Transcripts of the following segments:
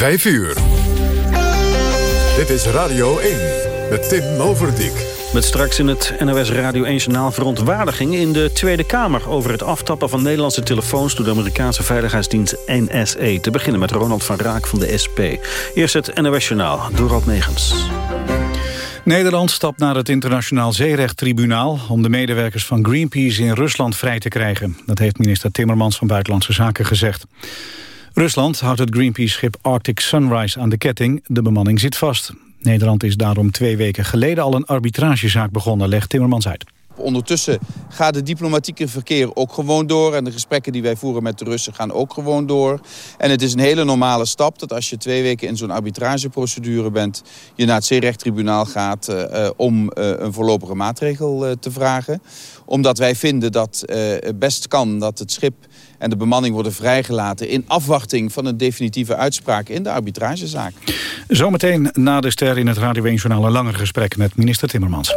5 uur. Dit is Radio 1 met Tim Overdijk. Met straks in het NOS Radio 1-journaal verontwaardiging in de Tweede Kamer... over het aftappen van Nederlandse telefoons door de Amerikaanse veiligheidsdienst NSA. Te beginnen met Ronald van Raak van de SP. Eerst het NOS-journaal, Dorald Negens. Nederland stapt naar het internationaal zeerechttribunaal... om de medewerkers van Greenpeace in Rusland vrij te krijgen. Dat heeft minister Timmermans van Buitenlandse Zaken gezegd. Rusland houdt het Greenpeace-schip Arctic Sunrise aan de ketting. De bemanning zit vast. Nederland is daarom twee weken geleden al een arbitragezaak begonnen, legt Timmermans uit. Ondertussen gaat het diplomatieke verkeer ook gewoon door. En de gesprekken die wij voeren met de Russen gaan ook gewoon door. En het is een hele normale stap dat als je twee weken in zo'n arbitrageprocedure bent... je naar het zeerechttribunaal gaat uh, om uh, een voorlopige maatregel te vragen. Omdat wij vinden dat het best kan dat het schip en de bemanning worden vrijgelaten... in afwachting van een definitieve uitspraak in de arbitragezaak. Zometeen na de ster in het Radio 1-journaal een langer gesprek met minister Timmermans.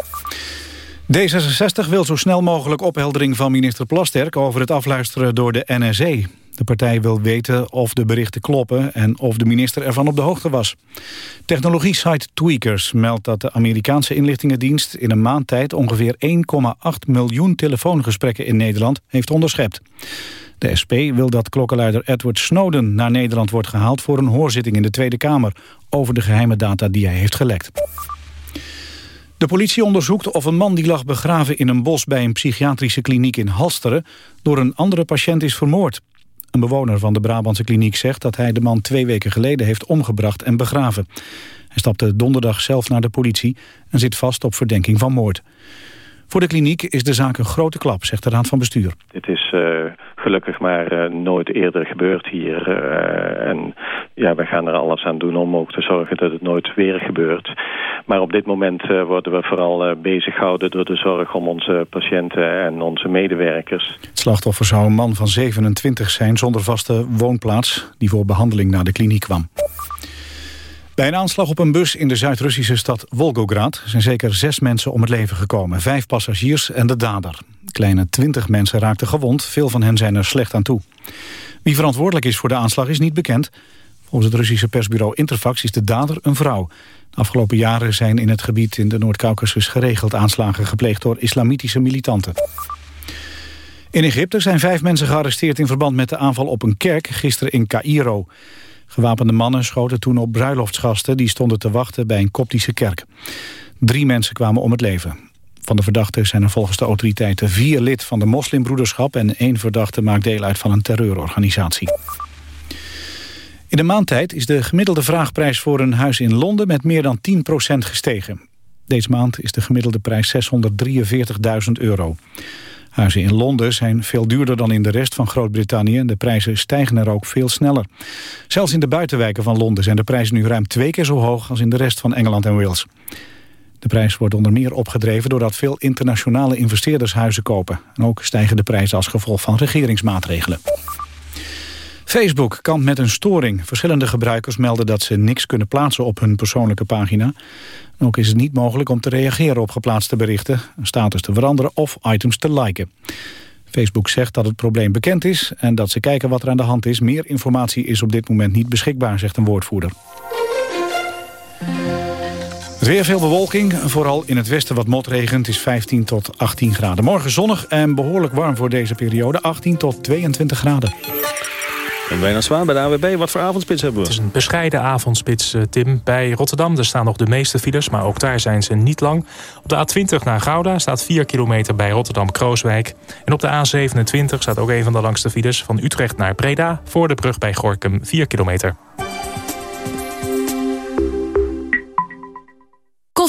D66 wil zo snel mogelijk opheldering van minister Plasterk... over het afluisteren door de NSE. De partij wil weten of de berichten kloppen en of de minister ervan op de hoogte was. Technologie-site Tweakers meldt dat de Amerikaanse inlichtingendienst... in een maand tijd ongeveer 1,8 miljoen telefoongesprekken in Nederland heeft onderschept. De SP wil dat klokkenluider Edward Snowden naar Nederland wordt gehaald... voor een hoorzitting in de Tweede Kamer over de geheime data die hij heeft gelekt. De politie onderzoekt of een man die lag begraven in een bos... bij een psychiatrische kliniek in Halsteren... door een andere patiënt is vermoord. Een bewoner van de Brabantse kliniek zegt dat hij de man twee weken geleden heeft omgebracht en begraven. Hij stapte donderdag zelf naar de politie en zit vast op verdenking van moord. Voor de kliniek is de zaak een grote klap, zegt de Raad van Bestuur. Het is uh, gelukkig maar uh, nooit eerder gebeurd hier. Uh, en ja, we gaan er alles aan doen om ook te zorgen dat het nooit weer gebeurt. Maar op dit moment worden we vooral bezig gehouden door de zorg om onze patiënten en onze medewerkers. Het slachtoffer zou een man van 27 zijn zonder vaste woonplaats... die voor behandeling naar de kliniek kwam. Bij een aanslag op een bus in de Zuid-Russische stad Volgograd... zijn zeker zes mensen om het leven gekomen. Vijf passagiers en de dader. Kleine twintig mensen raakten gewond. Veel van hen zijn er slecht aan toe. Wie verantwoordelijk is voor de aanslag is niet bekend. Volgens het Russische persbureau Interfax is de dader een vrouw. De afgelopen jaren zijn in het gebied in de Noord-Caucasus... geregeld aanslagen gepleegd door islamitische militanten. In Egypte zijn vijf mensen gearresteerd in verband met de aanval op een kerk... gisteren in Cairo. Gewapende mannen schoten toen op bruiloftsgasten... die stonden te wachten bij een koptische kerk. Drie mensen kwamen om het leven. Van de verdachten zijn er volgens de autoriteiten vier lid van de moslimbroederschap... en één verdachte maakt deel uit van een terreurorganisatie. In de maandtijd is de gemiddelde vraagprijs voor een huis in Londen... met meer dan 10% gestegen. Deze maand is de gemiddelde prijs 643.000 euro. Huizen in Londen zijn veel duurder dan in de rest van Groot-Brittannië... en de prijzen stijgen er ook veel sneller. Zelfs in de buitenwijken van Londen zijn de prijzen nu ruim twee keer zo hoog... als in de rest van Engeland en Wales. De prijs wordt onder meer opgedreven doordat veel internationale investeerders huizen kopen. En ook stijgen de prijzen als gevolg van regeringsmaatregelen. Facebook kampt met een storing. Verschillende gebruikers melden dat ze niks kunnen plaatsen op hun persoonlijke pagina. ook is het niet mogelijk om te reageren op geplaatste berichten, status te veranderen of items te liken. Facebook zegt dat het probleem bekend is en dat ze kijken wat er aan de hand is. Meer informatie is op dit moment niet beschikbaar, zegt een woordvoerder. Weer veel bewolking, vooral in het westen wat motregen. Het is 15 tot 18 graden. Morgen zonnig en behoorlijk warm voor deze periode. 18 tot 22 graden. En bijna zwaar bij de AWB. Wat voor avondspits hebben we? Het is een bescheiden avondspits, eh, Tim. Bij Rotterdam er staan nog de meeste files, maar ook daar zijn ze niet lang. Op de A20 naar Gouda staat 4 kilometer bij Rotterdam-Krooswijk. En op de A27 staat ook een van de langste files van Utrecht naar Breda... voor de brug bij Gorkum 4 kilometer.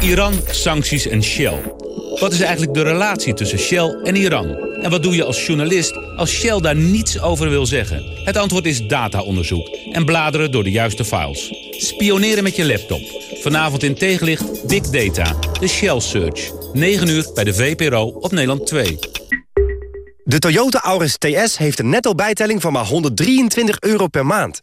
Iran, sancties en Shell. Wat is eigenlijk de relatie tussen Shell en Iran? En wat doe je als journalist als Shell daar niets over wil zeggen? Het antwoord is dataonderzoek en bladeren door de juiste files. Spioneren met je laptop. Vanavond in tegenlicht Big Data, de Shell Search. 9 uur bij de VPRO op Nederland 2. De Toyota Auris TS heeft een netto bijtelling van maar 123 euro per maand.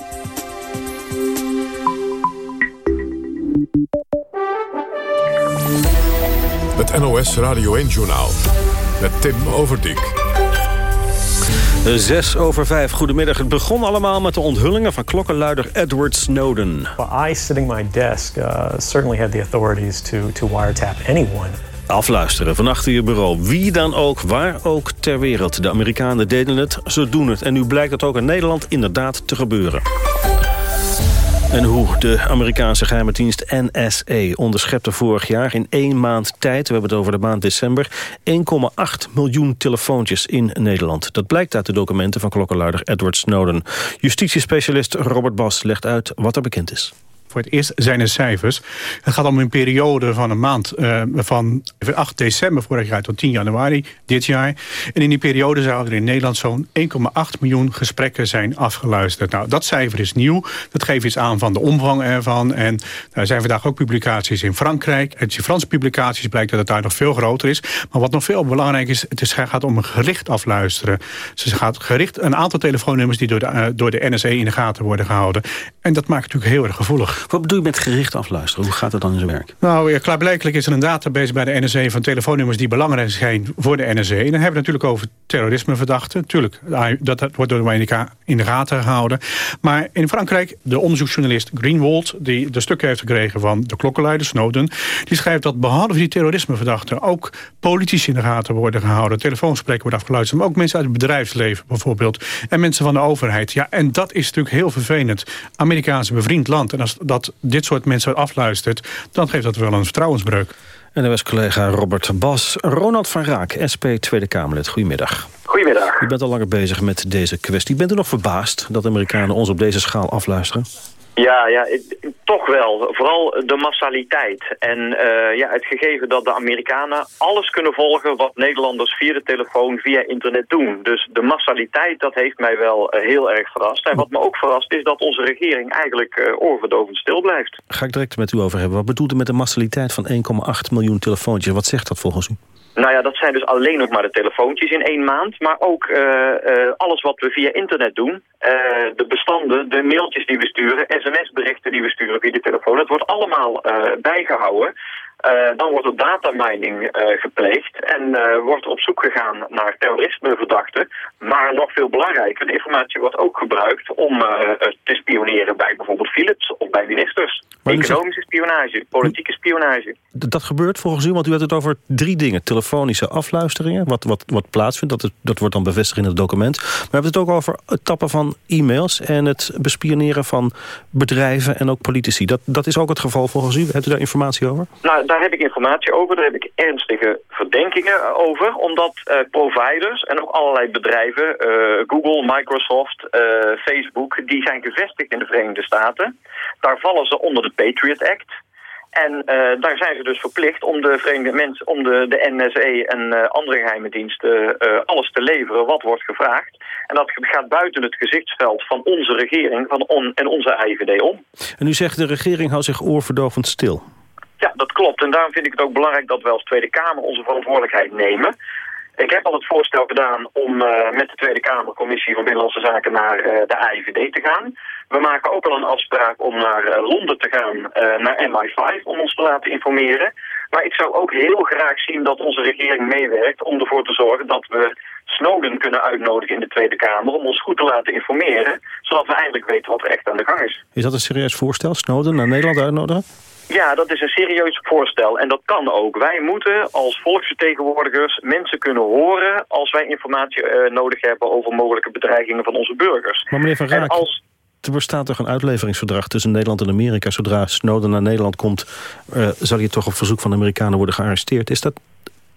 Het NOS Radio 1-journaal. Met Tim Overdijk. Zes over vijf. Goedemiddag. Het begon allemaal met de onthullingen van klokkenluider Edward Snowden. Well, I, sitting my desk, uh, certainly had the authorities to, to wiretap anyone. Afluisteren van achter je bureau. Wie dan ook, waar ook ter wereld. De Amerikanen deden het, ze doen het. En nu blijkt dat ook in Nederland inderdaad te gebeuren. En hoe de Amerikaanse geheime dienst NSA onderschepte vorig jaar in één maand tijd, we hebben het over de maand december, 1,8 miljoen telefoontjes in Nederland. Dat blijkt uit de documenten van klokkenluider Edward Snowden. Justitiespecialist Robert Bas legt uit wat er bekend is. Voor het eerst zijn er cijfers. Het gaat om een periode van een maand. Uh, van 8 december vorig jaar tot 10 januari dit jaar. En in die periode zouden er in Nederland zo'n 1,8 miljoen gesprekken zijn afgeluisterd. Nou, dat cijfer is nieuw. Dat geeft iets aan van de omvang ervan. En er zijn vandaag ook publicaties in Frankrijk. Uit die Franse publicaties blijkt dat het daar nog veel groter is. Maar wat nog veel belangrijk is, het is, gaat om een gericht afluisteren. Dus het gaat gericht een aantal telefoonnummers die door de, uh, door de NSA in de gaten worden gehouden. En dat maakt natuurlijk heel erg gevoelig. Wat bedoel je met gericht afluisteren? Hoe gaat dat dan in zijn werk? Nou, ja, klaarblijkelijk is er een database bij de NSA van telefoonnummers die belangrijk zijn voor de NSA. En dan hebben we het natuurlijk over terrorismeverdachten. Tuurlijk, dat, dat wordt door de Amerika in de gaten gehouden. Maar in Frankrijk, de onderzoeksjournalist Greenwald... die de stukken heeft gekregen van de klokkenleider Snowden... die schrijft dat behalve die terrorismeverdachten... ook politici in de gaten worden gehouden. Telefoonsprekken worden afgeluisterd. Maar ook mensen uit het bedrijfsleven bijvoorbeeld. En mensen van de overheid. Ja, en dat is natuurlijk heel vervelend. Amerikaanse bevriend land. En als dat dit soort mensen afluistert... dan geeft dat wel een vertrouwensbreuk. En was collega Robert Bas. Ronald van Raak, SP Tweede Kamerlid. Goedemiddag. Goedemiddag. U bent al langer bezig met deze kwestie. Bent u nog verbaasd dat Amerikanen ons op deze schaal afluisteren? Ja, ja, toch wel. Vooral de massaliteit. En uh, ja, het gegeven dat de Amerikanen alles kunnen volgen wat Nederlanders via de telefoon, via internet doen. Dus de massaliteit, dat heeft mij wel uh, heel erg verrast. En wat me ook verrast is dat onze regering eigenlijk uh, oorverdovend stil blijft. Ga ik direct met u over hebben. Wat bedoelt u met de massaliteit van 1,8 miljoen telefoontjes? Wat zegt dat volgens u? Nou ja, dat zijn dus alleen nog maar de telefoontjes in één maand. Maar ook uh, uh, alles wat we via internet doen. Uh, de bestanden, de mailtjes die we sturen, sms-berichten die we sturen via de telefoon. Het wordt allemaal bijgehouden. Dan wordt er datamining gepleegd en wordt op zoek gegaan naar terrorismeverdachten. Maar nog veel belangrijker, de informatie wordt ook gebruikt om te spioneren bij bijvoorbeeld Philips of bij ministers. Economische spionage, politieke spionage. Dat gebeurt volgens u, want u had het over drie dingen. Telefonische afluisteringen, wat, wat, wat plaatsvindt, dat, dat wordt dan bevestigd in het document. Maar we hebben het ook over het tappen van e-mails en het bespioneren van bedrijven en ook politici. Dat, dat is ook het geval volgens u. Hebt u daar informatie over? Nou, daar heb ik informatie over. Daar heb ik ernstige verdenkingen over. Omdat uh, providers en ook allerlei bedrijven, uh, Google, Microsoft, uh, Facebook... die zijn gevestigd in de Verenigde Staten. Daar vallen ze onder de Patriot Act... En daar zijn ze dus verplicht om de Verenigde mensen, om de, de NSA en andere geheime diensten alles te leveren wat wordt gevraagd. En dat gaat buiten het gezichtsveld van onze regering van on, en onze IVD om. En u zegt de regering houdt zich oorverdovend stil. Ja, dat klopt. En daarom vind ik het ook belangrijk dat we als Tweede Kamer onze verantwoordelijkheid nemen. Ik heb al het voorstel gedaan om uh, met de Tweede Kamer Commissie van Binnenlandse Zaken naar uh, de AIVD te gaan. We maken ook al een afspraak om naar uh, Londen te gaan, naar MI5, om ons te laten informeren. Maar ik zou ook heel graag zien dat onze regering meewerkt om ervoor te zorgen dat we Snowden kunnen uitnodigen in de Tweede Kamer om ons goed te laten informeren, zodat we eindelijk weten wat er echt aan de gang is. Is dat een serieus voorstel, Snowden naar Nederland uitnodigen? Ja, dat is een serieus voorstel en dat kan ook. Wij moeten als volksvertegenwoordigers mensen kunnen horen als wij informatie uh, nodig hebben over mogelijke bedreigingen van onze burgers. Maar meneer Van Raak, als... er bestaat toch een uitleveringsverdrag tussen Nederland en Amerika. Zodra Snowden naar Nederland komt, uh, zal hij toch op verzoek van de Amerikanen worden gearresteerd. Is dat,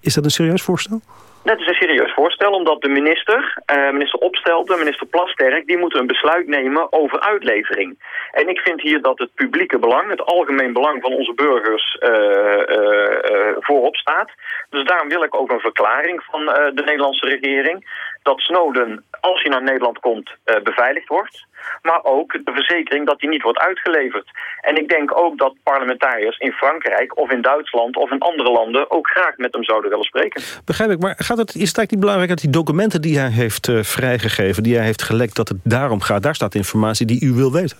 is dat een serieus voorstel? Dat is een serieus voorstel, omdat de minister, uh, minister Opstelten, minister Plasterk... die moeten een besluit nemen over uitlevering. En ik vind hier dat het publieke belang, het algemeen belang van onze burgers uh, uh, voorop staat. Dus daarom wil ik ook een verklaring van de Nederlandse regering... dat Snowden, als hij naar Nederland komt, beveiligd wordt maar ook de verzekering dat die niet wordt uitgeleverd. En ik denk ook dat parlementariërs in Frankrijk of in Duitsland of in andere landen ook graag met hem zouden willen spreken. Begrijp ik, maar gaat het, is het eigenlijk niet belangrijk dat die documenten die hij heeft uh, vrijgegeven, die hij heeft gelekt, dat het daarom gaat? Daar staat informatie die u wil weten.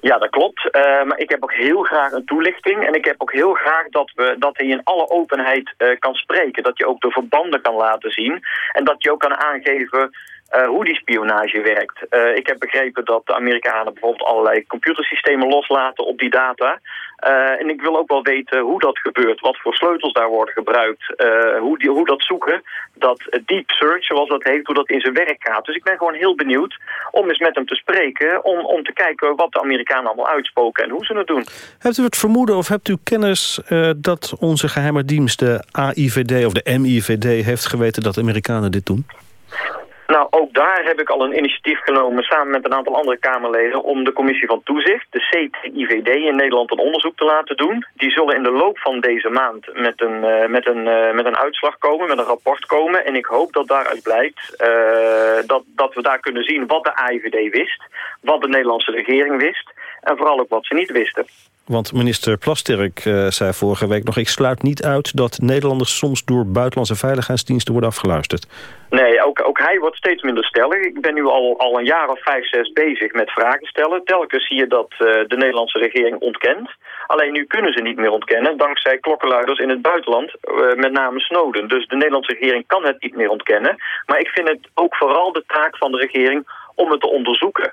Ja, dat klopt. Uh, maar ik heb ook heel graag een toelichting. En ik heb ook heel graag dat, we, dat hij in alle openheid uh, kan spreken. Dat je ook de verbanden kan laten zien. En dat je ook kan aangeven uh, hoe die spionage werkt. Uh, ik heb begrepen dat de Amerikanen bijvoorbeeld allerlei computersystemen loslaten op die data. Uh, en ik wil ook wel weten hoe dat gebeurt, wat voor sleutels daar worden gebruikt, hoe, die, hoe dat zoeken, dat deep search zoals dat heet, hoe dat in zijn werk gaat. Dus ik ben gewoon heel benieuwd om eens met hem te spreken, om, om te kijken wat de Amerikanen allemaal uitspoken en hoe ze het doen. Hebt u het vermoeden of hebt u kennis dat onze geheime dienst, de AIVD of de MIVD, heeft geweten dat de Amerikanen dit doen? Nou, ook daar heb ik al een initiatief genomen samen met een aantal andere Kamerleden om de commissie van toezicht, de CTIVD in Nederland, een onderzoek te laten doen. Die zullen in de loop van deze maand met een, uh, met een, uh, met een uitslag komen, met een rapport komen. En ik hoop dat daaruit blijkt uh, dat, dat we daar kunnen zien wat de AIVD wist, wat de Nederlandse regering wist en vooral ook wat ze niet wisten. Want minister Plasterk uh, zei vorige week nog... ik sluit niet uit dat Nederlanders soms door buitenlandse veiligheidsdiensten worden afgeluisterd. Nee, ook, ook hij wordt steeds minder stellig. Ik ben nu al, al een jaar of vijf, zes bezig met vragen stellen. Telkens zie je dat uh, de Nederlandse regering ontkent. Alleen nu kunnen ze niet meer ontkennen, dankzij klokkenluiders in het buitenland, uh, met name Snowden. Dus de Nederlandse regering kan het niet meer ontkennen. Maar ik vind het ook vooral de taak van de regering om het te onderzoeken.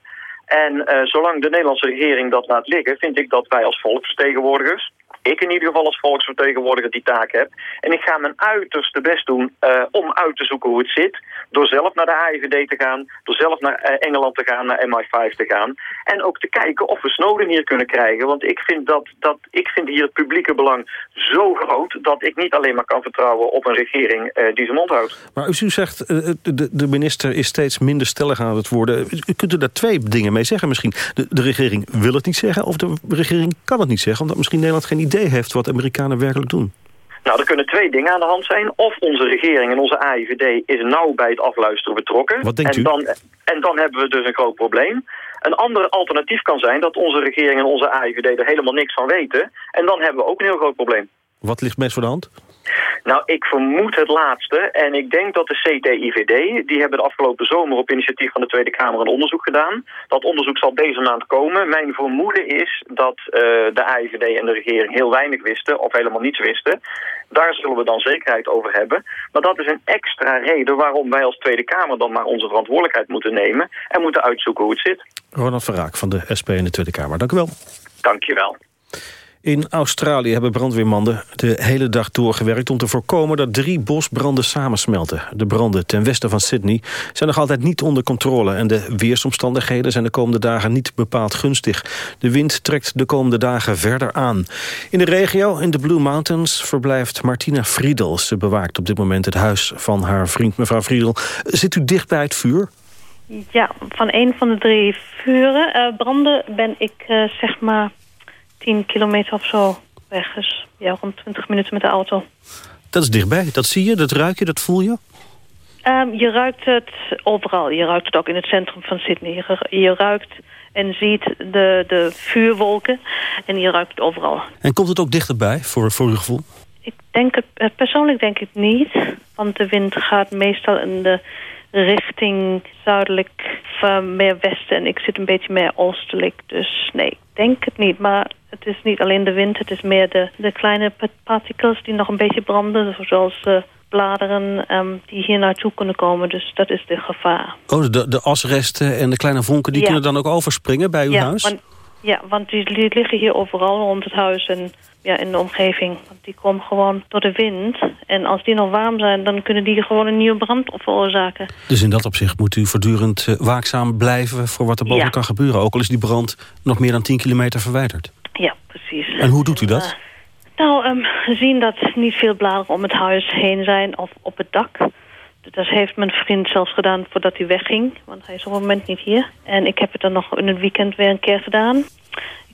En uh, zolang de Nederlandse regering dat laat liggen... vind ik dat wij als volksvertegenwoordigers ik in ieder geval als volksvertegenwoordiger die taak heb. En ik ga mijn uiterste best doen uh, om uit te zoeken hoe het zit. Door zelf naar de AIVD te gaan, door zelf naar uh, Engeland te gaan, naar MI5 te gaan. En ook te kijken of we Snowden hier kunnen krijgen. Want ik vind, dat, dat, ik vind hier het publieke belang zo groot... dat ik niet alleen maar kan vertrouwen op een regering uh, die zijn mond houdt. Maar u zegt, de, de minister is steeds minder stellig aan het worden. U kunt er daar twee dingen mee zeggen misschien. De, de regering wil het niet zeggen of de regering kan het niet zeggen... omdat misschien Nederland geen idee heeft wat Amerikanen werkelijk doen? Nou, er kunnen twee dingen aan de hand zijn. Of onze regering en onze AIVD is nauw bij het afluisteren betrokken. Wat denkt en u? Dan, en dan hebben we dus een groot probleem. Een ander alternatief kan zijn dat onze regering en onze AIVD er helemaal niks van weten. En dan hebben we ook een heel groot probleem. Wat ligt meest voor de hand? Nou, ik vermoed het laatste. En ik denk dat de CTIVD, die hebben de afgelopen zomer op initiatief van de Tweede Kamer een onderzoek gedaan. Dat onderzoek zal deze maand komen. Mijn vermoeden is dat uh, de AIVD en de regering heel weinig wisten of helemaal niets wisten. Daar zullen we dan zekerheid over hebben. Maar dat is een extra reden waarom wij als Tweede Kamer dan maar onze verantwoordelijkheid moeten nemen en moeten uitzoeken hoe het zit. Ronald Verraak van de SP in de Tweede Kamer. Dank u wel. Dank je wel. In Australië hebben brandweermannen de hele dag doorgewerkt... om te voorkomen dat drie bosbranden samensmelten. De branden ten westen van Sydney zijn nog altijd niet onder controle... en de weersomstandigheden zijn de komende dagen niet bepaald gunstig. De wind trekt de komende dagen verder aan. In de regio, in de Blue Mountains, verblijft Martina Friedel. Ze bewaakt op dit moment het huis van haar vriend, mevrouw Friedel. Zit u dicht bij het vuur? Ja, van een van de drie vuren. Uh, branden ben ik uh, zeg maar 10 kilometer of zo weg. Dus ja, rond 20 minuten met de auto. Dat is dichtbij. Dat zie je, dat ruik je, dat voel je? Um, je ruikt het overal. Je ruikt het ook in het centrum van Sydney. Je, je ruikt en ziet de, de vuurwolken. En je ruikt het overal. En komt het ook dichterbij voor, voor uw gevoel? Ik denk het, persoonlijk denk ik niet. Want de wind gaat meestal in de richting zuidelijk van meer westen. En ik zit een beetje meer oostelijk. Dus nee, ik denk het niet. Maar het is niet alleen de wind. Het is meer de, de kleine partikels die nog een beetje branden. Zoals uh, bladeren um, die hier naartoe kunnen komen. Dus dat is de gevaar. Oh, de, de asresten en de kleine vonken die ja. kunnen dan ook overspringen bij uw ja, huis? Want, Ja, want die, die liggen hier overal rond het huis en ja, in de omgeving. Want die komen gewoon door de wind. En als die nog warm zijn, dan kunnen die gewoon een nieuwe brand veroorzaken. Dus in dat opzicht moet u voortdurend uh, waakzaam blijven... voor wat er boven Ja. kan gebeuren. Ook al is die brand nog meer dan 10 kilometer verwijderd. Ja, precies. En hoe doet u dat? Nou, ehm, we zien dat niet veel bladeren om het huis heen zijn of op het dak. Dat heeft mijn vriend zelfs gedaan voordat hij wegging. Want hij is op het moment niet hier. En ik heb het dan nog in het weekend weer een keer gedaan.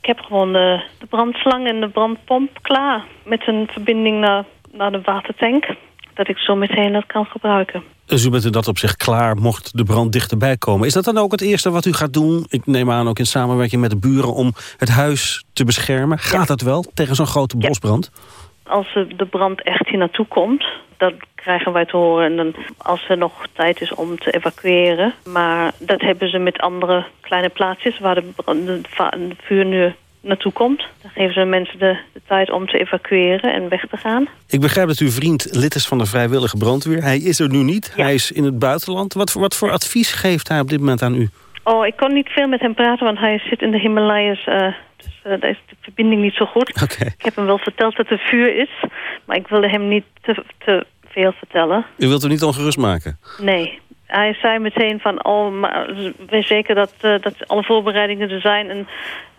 Ik heb gewoon de, de brandslang en de brandpomp klaar. Met een verbinding naar, naar de watertank. Dat ik zo meteen dat kan gebruiken. Dus u bent in dat opzicht klaar mocht de brand dichterbij komen. Is dat dan ook het eerste wat u gaat doen? Ik neem aan ook in samenwerking met de buren om het huis te beschermen. Gaat dat wel tegen zo'n grote bosbrand? Als de brand echt hier naartoe komt, dat krijgen wij te horen. En dan, als er nog tijd is om te evacueren. Maar dat hebben ze met andere kleine plaatsjes waar de, brand- de, vuur nu naartoe komt. Dan geven ze mensen de, de tijd om te evacueren en weg te gaan. Ik begrijp dat uw vriend lid is van de vrijwillige brandweer. Hij is er nu niet. Hij is in het buitenland. Wat voor, wat voor advies geeft hij op dit moment aan u? Oh, ik kon niet veel met hem praten, want hij zit in de Himalayas. eh, eh, daar is de verbinding niet zo goed. Ik heb hem wel verteld dat er vuur is, maar ik wilde hem niet te, te veel vertellen. U wilt hem niet ongerust maken? Nee. Hij zei meteen van, oh, maar wees zeker dat, eh, dat alle voorbereidingen er zijn en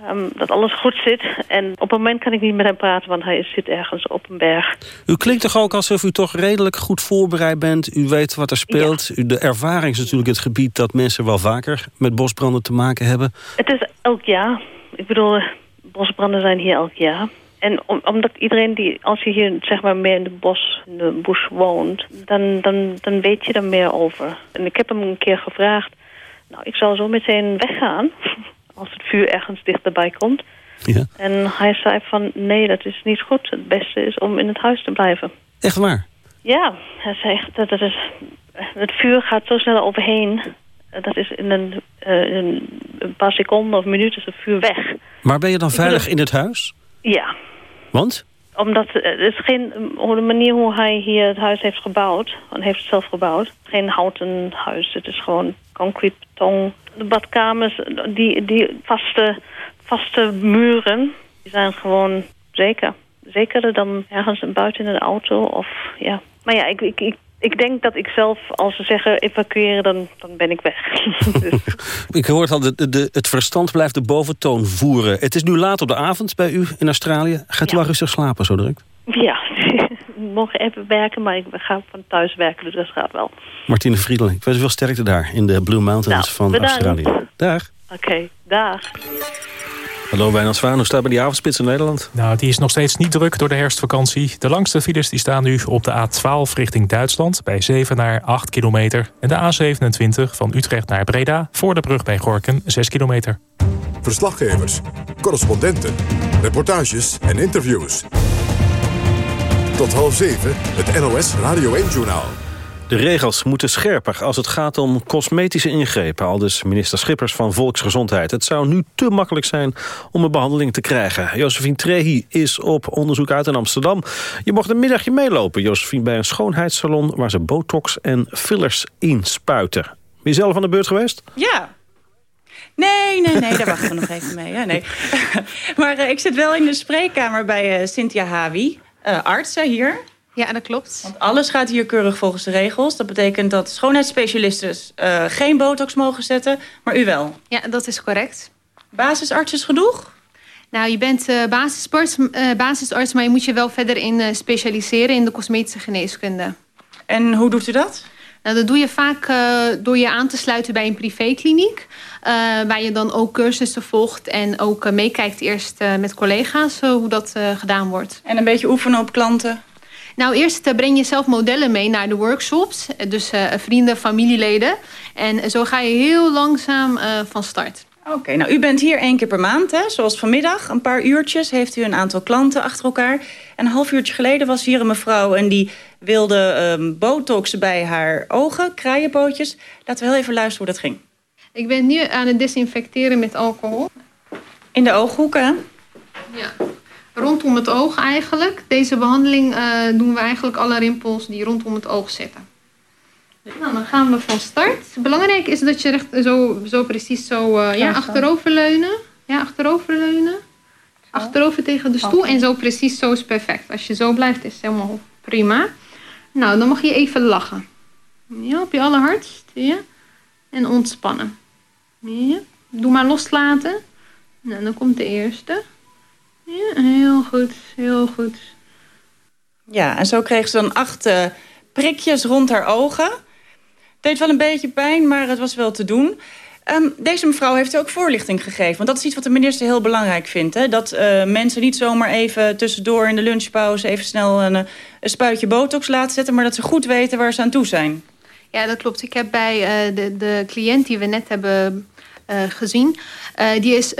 ehm, dat alles goed zit. En op het moment kan ik niet met hem praten, want hij zit ergens op een berg. U klinkt toch ook alsof u toch redelijk goed voorbereid bent. U weet wat er speelt. U- De ervaring is natuurlijk het gebied dat mensen wel vaker met bosbranden te maken hebben. Het is elk jaar. Ik bedoel, bosbranden zijn hier elk jaar. En om, omdat iedereen die, als je hier zeg maar meer in de bos, in de bush woont, dan, dan, dan weet je er meer over. En ik heb hem een keer gevraagd, nou ik zou zo meteen weggaan, als het vuur ergens dichterbij komt. Ja. En hij zei van, nee dat is niet goed. Het beste is om in het huis te blijven. Echt waar? Ja, hij zegt dat het, is, het vuur gaat zo snel overheen. Dat is in een, eh, in een paar seconden of minuten is het vuur weg. Maar ben je dan veilig in het huis? Ja, Want? omdat eh, het is geen, de manier hoe hij hier het huis heeft gebouwd, en heeft het zelf gebouwd, geen houten huis. Het is gewoon concrete beton. De badkamers, die, die vaste, vaste muren, die zijn gewoon zeker. Zekerder dan ergens buiten in een auto of ja. Maar ja, ik, ik, ik, ik denk dat ik zelf, als ze zeggen evacueren, dan, dan ben ik weg. Ik hoor al, de, het verstand blijft de boventoon voeren. Het is nu laat op de avond bij u in Australië. Gaat u al rustig slapen zo direct? ja, mogen even werken, maar ik ga van thuis werken, dus dat gaat wel. Martine Friedel, ik wens u veel sterkte daar in de Blue Mountains Nou, van bedankt. Australië. Dag. Oké, dag. Hallo Wijnand Zwaan, hoe staat bij die avondspits in Nederland? Nou, die is nog steeds niet druk door de herfstvakantie. De langste files die staan nu op de A12 richting Duitsland... bij 7 naar 8 kilometer. En de A27 van Utrecht naar Breda... voor de brug bij Gorkum 6 kilometer. Verslaggevers, correspondenten, reportages en interviews. Tot half zeven, het NOS Radio 1-journaal. De regels moeten scherper als het gaat om cosmetische ingrepen. Al dus minister Schippers van Volksgezondheid. Het zou nu te makkelijk zijn om een behandeling te krijgen. Josephine Trehi is op onderzoek uit in Amsterdam. Je mocht een middagje meelopen, Josephine, bij een schoonheidssalon... waar ze botox en fillers inspuiten. Ben je zelf aan de beurt geweest? Ja. Nee, nee, nee, daar wachten we nog even mee. Ja, nee. maar eh, ik zit wel in de spreekkamer bij eh, Cynthia Hawi, eh arts hier. Ja, dat klopt. Want alles gaat hier keurig volgens de regels. Dat betekent dat schoonheidsspecialisten eh, geen botox mogen zetten, maar u wel. Ja, dat is correct. Basisarts is genoeg? Nou, je bent eh, basisarts, eh, basisarts, maar je moet je wel verder in specialiseren in de cosmetische geneeskunde. En hoe doet u dat? Nou, dat doe je vaak door je aan te sluiten bij een privékliniek. waar je dan ook cursussen volgt en ook meekijkt eerst met collega's hoe dat gedaan wordt. En een beetje oefenen op klanten? Nou, eerst eh, breng je zelf modellen mee naar de workshops. Eh, Dus eh, vrienden, familieleden. En zo ga je heel langzaam van start. Oké, nou u bent hier één keer per maand, hè? zoals vanmiddag. Een paar uurtjes heeft u een aantal klanten achter elkaar. En een half uurtje geleden was hier een mevrouw... en die wilde ehm, botox bij haar ogen, kraaienpootjes. Laten we heel even luisteren hoe dat ging. Ik ben nu aan het desinfecteren met alcohol. In de ooghoeken, hè? Ja. Rondom het oog eigenlijk. Deze behandeling eh, doen we eigenlijk alle rimpels die rondom het oog zitten. Nou, dan gaan we van start. Belangrijk is dat je recht zo, zo precies zo eh, ja, Graag zo. achterover leunen. Ja, achteroverleunen. Achterover tegen de stoel. En zo precies zo is perfect. Als je zo blijft is het helemaal prima. Nou, dan mag je even lachen. Ja, op je allerhardst. Ja. En ontspannen. Ja. Doe maar loslaten. Nou, dan komt de eerste. Ja, heel goed. Heel goed. Ja, en zo kreeg ze dan acht uh, prikjes rond haar ogen. Deed wel een beetje pijn, maar het was wel te doen. Um, deze mevrouw heeft ook voorlichting gegeven. Want dat is iets wat de minister heel belangrijk vindt. Hè? Dat uh, mensen niet zomaar even tussendoor in de lunchpauze... even snel een, een, spuitje botox laten zetten... maar dat ze goed weten waar ze aan toe zijn. Ja, dat klopt. Ik heb bij uh, de, de cliënt die we net hebben uh, gezien... die is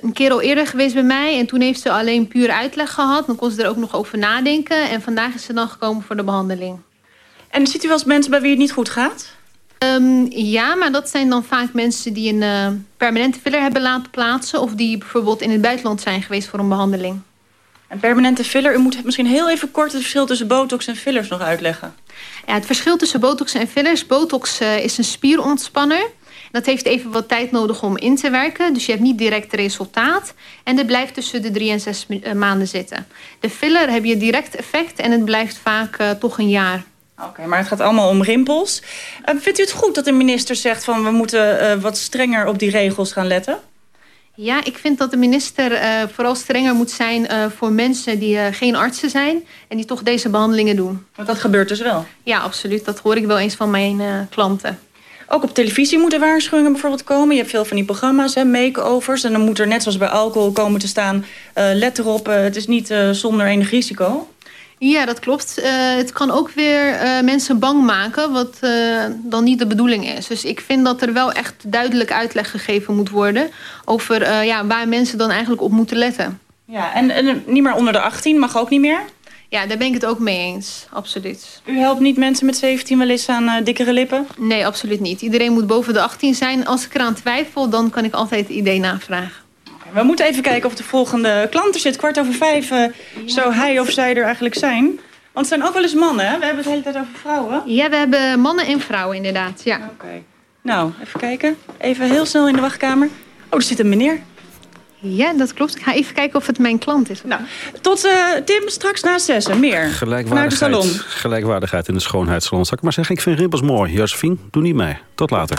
een keer al eerder geweest bij mij... en toen heeft ze alleen puur uitleg gehad. Dan kon ze er ook nog over nadenken. En vandaag is ze dan gekomen voor de behandeling. En ziet u wel eens mensen bij wie het niet goed gaat? Um, ja, maar dat zijn dan vaak mensen die een permanente filler hebben laten plaatsen... of die bijvoorbeeld in het buitenland zijn geweest voor een behandeling. Een permanente filler, u moet misschien heel even kort het verschil tussen botox en fillers nog uitleggen. Ja, het verschil tussen botox en fillers. Botox uh, is een spierontspanner. Dat heeft even wat tijd nodig om in te werken. Dus je hebt niet direct resultaat. En het blijft tussen de drie en zes uh, maanden zitten. De filler heb je direct effect en het blijft vaak uh, toch een jaar. Oké, okay, maar het gaat allemaal om rimpels. Uh, vindt u het goed dat de minister zegt van we moeten uh, wat strenger op die regels gaan letten? Ja, ik vind dat de minister uh, vooral strenger moet zijn voor mensen die geen artsen zijn en die toch deze behandelingen doen. Want dat gebeurt dus wel? Ja, absoluut. Dat hoor ik wel eens van mijn klanten. Ook op televisie moeten waarschuwingen bijvoorbeeld komen. Je hebt veel van die programma's, make-overs. En dan moet er net zoals bij alcohol komen te staan... let erop, het is niet zonder enig risico. Ja, dat klopt. Uh, het kan ook weer uh, mensen bang maken, wat uh, dan niet de bedoeling is. Dus ik vind dat er wel echt duidelijk uitleg gegeven moet worden... over ja, waar mensen dan eigenlijk op moeten letten. Ja, en, en, niet meer onder de 18 mag ook niet meer? Ja, daar ben ik het ook mee eens. Absoluut. U helpt niet mensen met 17 wel eens aan dikkere lippen? Nee, absoluut niet. Iedereen moet boven de 18 zijn. Als ik eraan twijfel, dan kan ik altijd het idee navragen. We moeten even kijken of de volgende klant er zit. Kwart over vijf uh, zou hij of zij er eigenlijk zijn. Want het zijn ook wel eens mannen, hè? We hebben het de hele tijd over vrouwen. Ja, we hebben mannen en vrouwen inderdaad, ja. Oké. Okay. Nou, even kijken. Even heel snel in de wachtkamer. Oh, er zit een meneer. Ja, dat klopt. Ik ga even kijken of het mijn klant is. Nou, tot uh, Tim straks na zessen. Meer. Gelijkwaardigheid, de salon. gelijkwaardigheid in de schoonheidssalon. Zal ik maar zeggen, ik vind rimpels mooi. Josephine, doe niet mee. Tot later.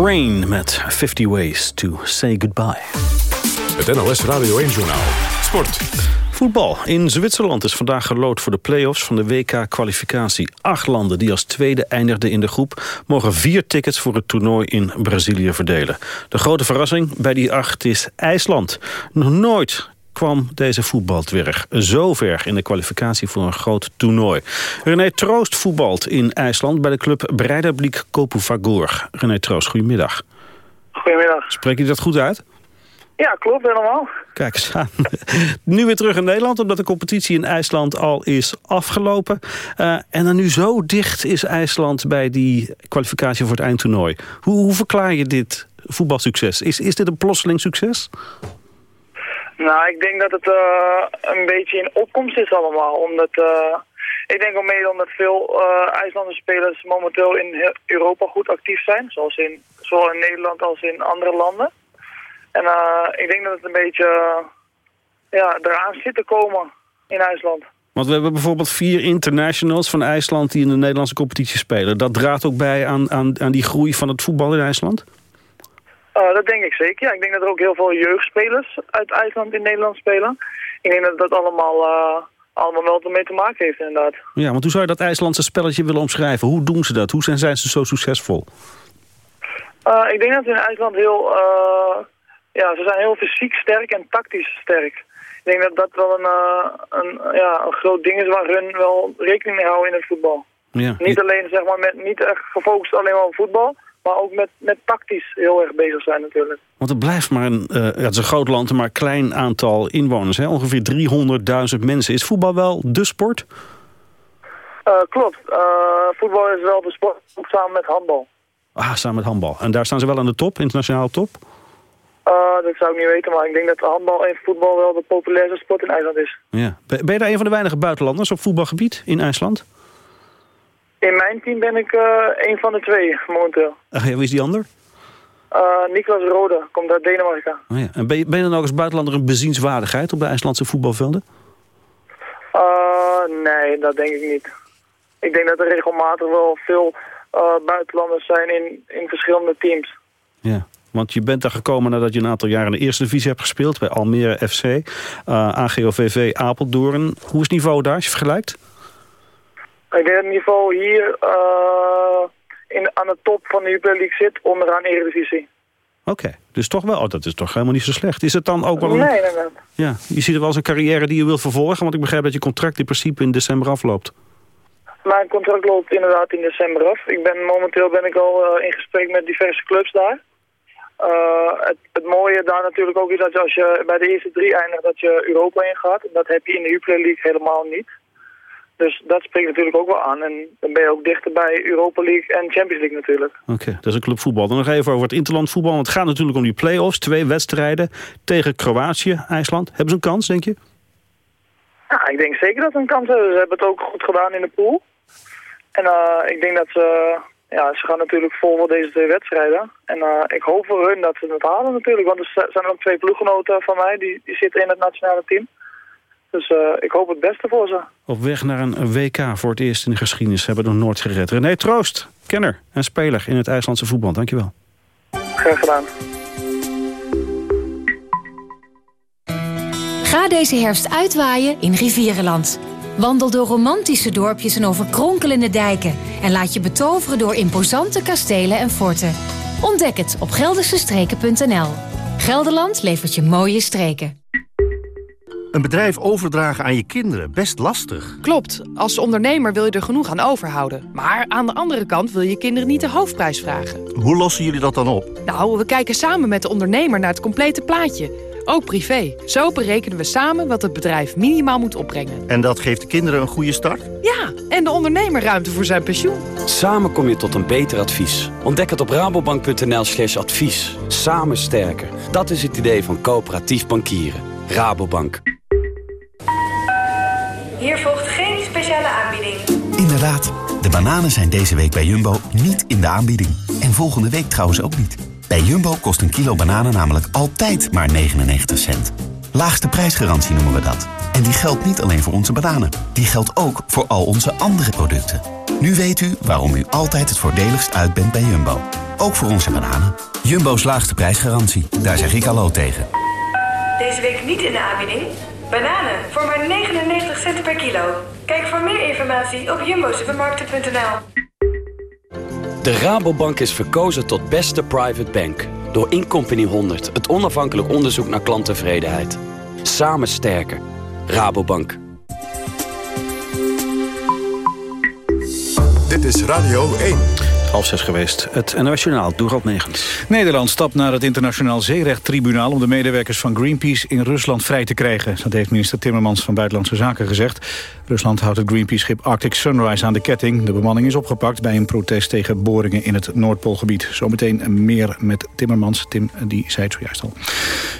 Train met 50 Ways to Say Goodbye. Het NLS Radio 1 Journaal. Sport. Voetbal. In Zwitserland is vandaag gelood voor de play-offs van de WK-kwalificatie. Acht landen die als tweede eindigden in de groep... mogen vier tickets voor het toernooi in Brazilië verdelen. De grote verrassing bij die acht is IJsland. Nog nooit kwam deze voetbaldwerg zo ver in de kwalificatie voor een groot toernooi. René Troost voetbalt in IJsland bij de club Breidablik Kopuvagur. René Troost, goedemiddag. Goedemiddag. Spreek je dat goed uit? Ja, klopt helemaal. Kijk eens aan. nu weer terug in Nederland, omdat de competitie in IJsland al is afgelopen. Uh, en dan nu zo dicht is IJsland bij die kwalificatie voor het eindtoernooi. Hoe, hoe verklaar je dit voetbalsucces? Is, is dit een plotseling succes? Nou, ik denk dat het uh, een beetje in opkomst is allemaal. Omdat, uh, ik denk ook mede omdat veel uh, IJslandse spelers momenteel in Europa goed actief zijn. Zoals in, zowel in Nederland als in andere landen. En ik denk dat het een beetje ja, eraan zit te komen in IJsland. Want we hebben bijvoorbeeld vier internationals van IJsland die in de Nederlandse competitie spelen. Dat draagt ook bij aan, aan, aan die groei van het voetbal in IJsland? Uh, dat denk ik zeker. Ja, ik denk dat er ook heel veel jeugdspelers uit IJsland in Nederland spelen. Ik denk dat dat allemaal, uh, allemaal wel ermee te maken heeft inderdaad. Ja, want hoe zou je dat IJslandse spelletje willen omschrijven? Hoe doen ze dat? Hoe zijn, zijn ze zo succesvol? Uh, ik denk dat ze in IJsland heel... ja, ze zijn heel fysiek sterk en tactisch sterk. Ik denk dat dat wel een, een, ja, een groot ding is waar hun wel rekening mee houden in het voetbal. Ja. Niet alleen zeg maar met, niet echt gefocust alleen maar op voetbal, maar ook met, met tactisch heel erg bezig zijn natuurlijk. Want het blijft maar een, uh, het is een groot land, maar een klein aantal inwoners. Hè? Ongeveer 300.000 mensen. Is voetbal wel de sport? Uh, klopt. Uh, voetbal is wel de sport, ook samen met handbal. Ah, samen met handbal. En daar staan ze wel aan de top, internationale top? dat zou ik niet weten, maar ik denk dat handbal en voetbal wel de populairste sport in IJsland is. Ja. Ben je daar een van de weinige buitenlanders op voetbalgebied in IJsland? In mijn team ben ik uh, een van de twee momenteel. Ach ja, wie is die ander? Uh, Niklas Rode, komt uit Denemarken. Oh ja. En ben je, ben je dan ook als buitenlander een bezienswaardigheid op de IJslandse voetbalvelden? Uh, nee, dat denk ik niet. Ik denk dat er regelmatig wel veel buitenlanders zijn in, in verschillende teams. Ja, want je bent daar gekomen nadat je een aantal jaren in de eerste divisie hebt gespeeld... bij Almere FC, AGOVV Apeldoorn. Hoe is het niveau daar als je vergelijkt? Ik denk dat het niveau hier uh, in, aan de top van de Jupiler League zit, onderaan Eredivisie. Oké, okay. dus toch wel. Oh, dat is toch helemaal niet zo slecht. Is het dan ook wel een... Nee, nee, nee. Ja, je ziet er wel eens een carrière die je wilt vervolgen, want ik begrijp dat je contract in principe in december afloopt. Mijn contract loopt inderdaad in december af. Ik ben, momenteel ben ik al uh, in gesprek met diverse clubs daar. Uh, het, het, mooie daar natuurlijk ook is dat je als je bij de eerste drie eindigt dat je Europa ingaat. Dat heb je in de Jupiler League helemaal niet. Dus dat spreekt natuurlijk ook wel aan. En dan ben je ook dichter bij Europa League en Champions League natuurlijk. Oké, okay, dat is een club voetbal. Dan nog even over het interland voetbal. Want het gaat natuurlijk om die play-offs. Twee wedstrijden tegen Kroatië, IJsland. Hebben ze een kans, denk je? Ja, ik denk zeker dat ze een kans hebben. Ze hebben het ook goed gedaan in de pool. En uh, ik denk dat ze... Ja, ze gaan natuurlijk vol voor deze twee wedstrijden. En uh, ik hoop voor hun dat ze het halen natuurlijk. Want er zijn ook twee ploeggenoten van mij. Die, die zitten in het nationale team. Dus uh, ik hoop het beste voor ze. Op weg naar een WK voor het eerst in de geschiedenis hebben we nog nooit gered. René Troost, kenner en speler in het IJslandse voetbal. Dankjewel. Graag gedaan. Ga deze herfst uitwaaien in Rivierenland. Wandel door romantische dorpjes en over kronkelende dijken. En laat je betoveren door imposante kastelen en forten. Ontdek het op geldersestreken.nl. Gelderland levert je mooie streken. Een bedrijf overdragen aan je kinderen, best lastig. Klopt, als ondernemer wil je er genoeg aan overhouden. Maar aan de andere kant wil je kinderen niet de hoofdprijs vragen. Hoe lossen jullie dat dan op? Nou, we kijken samen met de ondernemer naar het complete plaatje. Ook privé. Zo berekenen we samen wat het bedrijf minimaal moet opbrengen. En dat geeft de kinderen een goede start? Ja, en de ondernemer ruimte voor zijn pensioen. Samen kom je tot een beter advies. Ontdek het op rabobank.nl slash advies. Samen sterker. Dat is het idee van coöperatief bankieren. Rabobank. Hier volgt geen speciale aanbieding. Inderdaad, de bananen zijn deze week bij Jumbo niet in de aanbieding. En volgende week trouwens ook niet. Bij Jumbo kost een kilo bananen namelijk altijd maar 99 cent. Laagste prijsgarantie noemen we dat. En die geldt niet alleen voor onze bananen. Die geldt ook voor al onze andere producten. Nu weet u waarom u altijd het voordeligst uit bent bij Jumbo. Ook voor onze bananen. Jumbo's laagste prijsgarantie. Daar zeg ik hallo tegen. Deze week niet in de aanbieding. Bananen voor maar 99 cent per kilo. Kijk voor meer informatie op jumbosupermarkten.nl. De Rabobank is verkozen tot beste private bank. Door Incompany 100, het onafhankelijk onderzoek naar klanttevredenheid. Samen sterker. Rabobank. Dit is Radio 1. Half zes geweest. Het NOS Journaal, Dorot Negens. Nederland stapt naar het internationaal zeerechttribunaal... om de medewerkers van Greenpeace in Rusland vrij te krijgen. Dat heeft minister Timmermans van Buitenlandse Zaken gezegd. Rusland houdt het Greenpeace-schip Arctic Sunrise aan de ketting. De bemanning is opgepakt bij een protest tegen boringen in het Noordpoolgebied. Zometeen meer met Timmermans. Tim, die zei het zojuist al.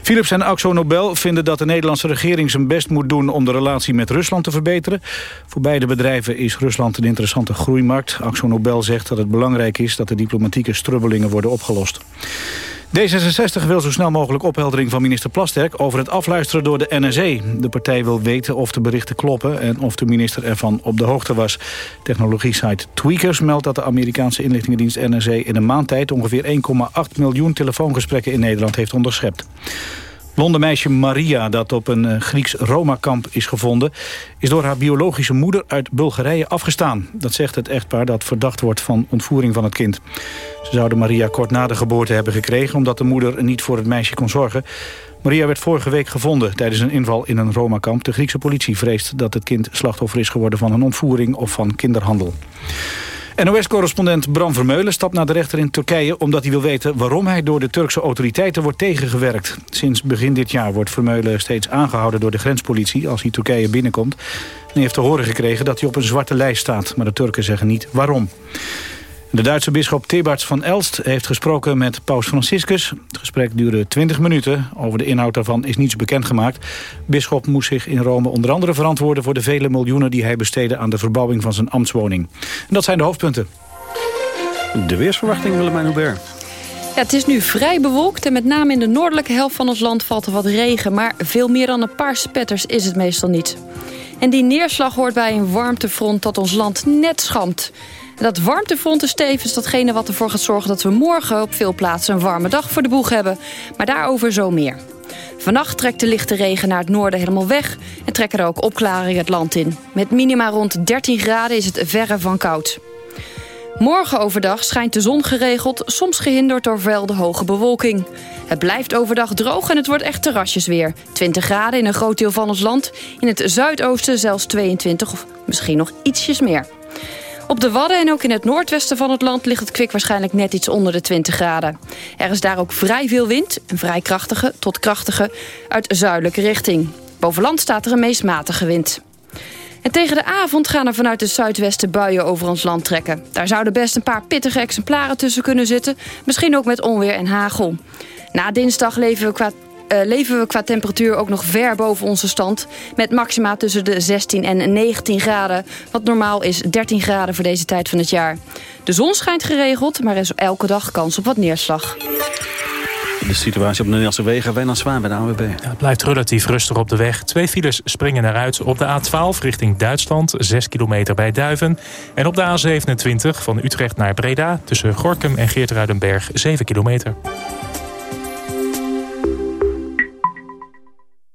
Philips en Axo Nobel vinden dat de Nederlandse regering zijn best moet doen... om de relatie met Rusland te verbeteren. Voor beide bedrijven is Rusland een interessante groeimarkt. Axo Nobel zegt dat het belangrijk is dat de diplomatieke strubbelingen worden opgelost. D66 wil zo snel mogelijk opheldering van minister Plasterk... over het afluisteren door de NSE. De partij wil weten of de berichten kloppen... en of de minister ervan op de hoogte was. Technologie-site Tweakers meldt dat de Amerikaanse inlichtingendienst NSE... in een maand tijd ongeveer 1,8 miljoen telefoongesprekken in Nederland heeft onderschept. Blonde meisje Maria, dat op een eh, Grieks Roma-kamp is gevonden... is door haar biologische moeder uit Bulgarije afgestaan. Dat zegt het echtpaar dat verdacht wordt van ontvoering van het kind. Ze zouden Maria kort na de geboorte hebben gekregen... omdat de moeder niet voor het meisje kon zorgen. Maria werd vorige week gevonden tijdens een inval in een Roma-kamp. De Griekse politie vreest dat het kind slachtoffer is geworden... van een ontvoering of van kinderhandel. NOS-correspondent Bram Vermeulen stapt naar de rechter in Turkije... omdat hij wil weten waarom hij door de Turkse autoriteiten wordt tegengewerkt. Sinds begin dit jaar wordt Vermeulen steeds aangehouden door de grenspolitie... als hij Turkije binnenkomt. En hij heeft te horen gekregen dat hij op een zwarte lijst staat. Maar de Turken zeggen niet waarom. De Duitse bisschop Thebarts van Elst heeft gesproken met paus Franciscus. Het gesprek duurde 20 minuten. Over de inhoud daarvan is niets bekendgemaakt. Bisschop moest zich in Rome onder andere verantwoorden... voor de vele miljoenen die hij besteedde aan de verbouwing van zijn ambtswoning. En dat zijn de hoofdpunten. De weersverwachting Willemijn Hubert. Ja, het is nu vrij bewolkt en met name in de noordelijke helft van ons land valt er wat regen. Maar veel meer dan een paar spetters is het meestal niet. En die neerslag hoort bij een warmtefront dat ons land net schampt. Dat warmtefront is tevens datgene wat ervoor gaat zorgen... dat we morgen op veel plaatsen een warme dag voor de boeg hebben. Maar daarover zo meer. Vannacht trekt de lichte regen naar het noorden helemaal weg... en trekken er ook opklaringen het land in. Met minima rond 13 graden is het verre van koud. Morgen overdag schijnt de zon geregeld, soms gehinderd door velden hoge bewolking. Het blijft overdag droog en het wordt echt terrasjes weer. 20 graden in een groot deel van ons land. In het zuidoosten zelfs 22 of misschien nog ietsjes meer. Op de Wadden en ook in het noordwesten van het land ligt het kwik waarschijnlijk net iets onder de 20 graden. Er is daar ook vrij veel wind, een vrij krachtige tot krachtige, uit zuidelijke richting. Boven land staat er een meest matige wind. En tegen de avond gaan er vanuit het zuidwesten buien over ons land trekken. Daar zouden best een paar pittige exemplaren tussen kunnen zitten. Misschien ook met onweer en hagel. Na dinsdag leven we qua uh, leven we qua temperatuur ook nog ver boven onze stand. Met maxima tussen de 16 en 19 graden. Wat normaal is 13 graden voor deze tijd van het jaar. De zon schijnt geregeld, maar er is elke dag kans op wat neerslag. De situatie op de Nederlandse wegen, Wijnand Zwaan bij de ANWB. Ja, het blijft relatief rustig op de weg. Twee files springen eruit op de A12 richting Duitsland, 6 kilometer bij Duiven. En op de A27 van Utrecht naar Breda tussen Gorkum en Geertruidenberg, 7 kilometer.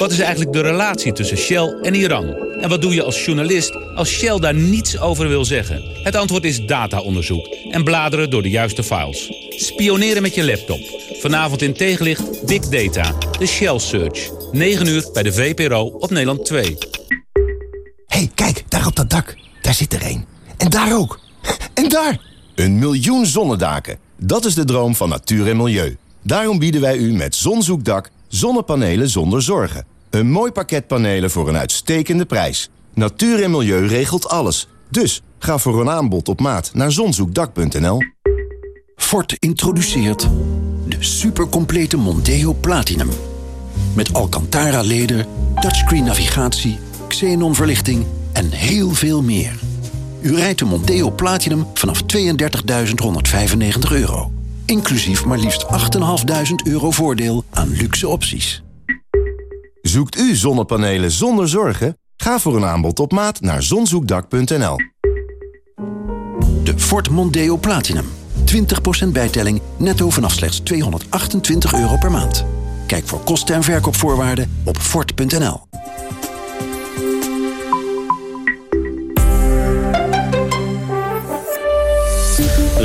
Wat is eigenlijk de relatie tussen Shell en Iran? En wat doe je als journalist als Shell daar niets over wil zeggen? Het antwoord is dataonderzoek en bladeren door de juiste files. Spioneren met je laptop. Vanavond in tegenlicht Big Data, de Shell Search. 9 uur bij de VPRO op Nederland 2. hey, kijk, daar op dat dak. Daar zit er één. En daar ook. En daar! Een miljoen zonnedaken. Dat is de droom van natuur en milieu. Daarom bieden wij u met Zonzoekdak zonnepanelen zonder zorgen. Een mooi pakket panelen voor een uitstekende prijs. Natuur en milieu regelt alles. Dus ga voor een aanbod op maat naar zonzoekdak.nl. Ford introduceert de supercomplete Monteo Platinum. Met Alcantara leder, touchscreen navigatie, xenon verlichting en heel veel meer. U rijdt de Monteo Platinum vanaf 32.195 euro. Inclusief maar liefst 8.500 euro voordeel aan luxe opties. Zoekt u zonnepanelen zonder zorgen? Ga voor een aanbod op maat naar zonzoekdak.nl. De Ford Mondeo Platinum. 20% bijtelling netto vanaf slechts 228 euro per maand. Kijk voor kosten en verkoopvoorwaarden op Ford.nl.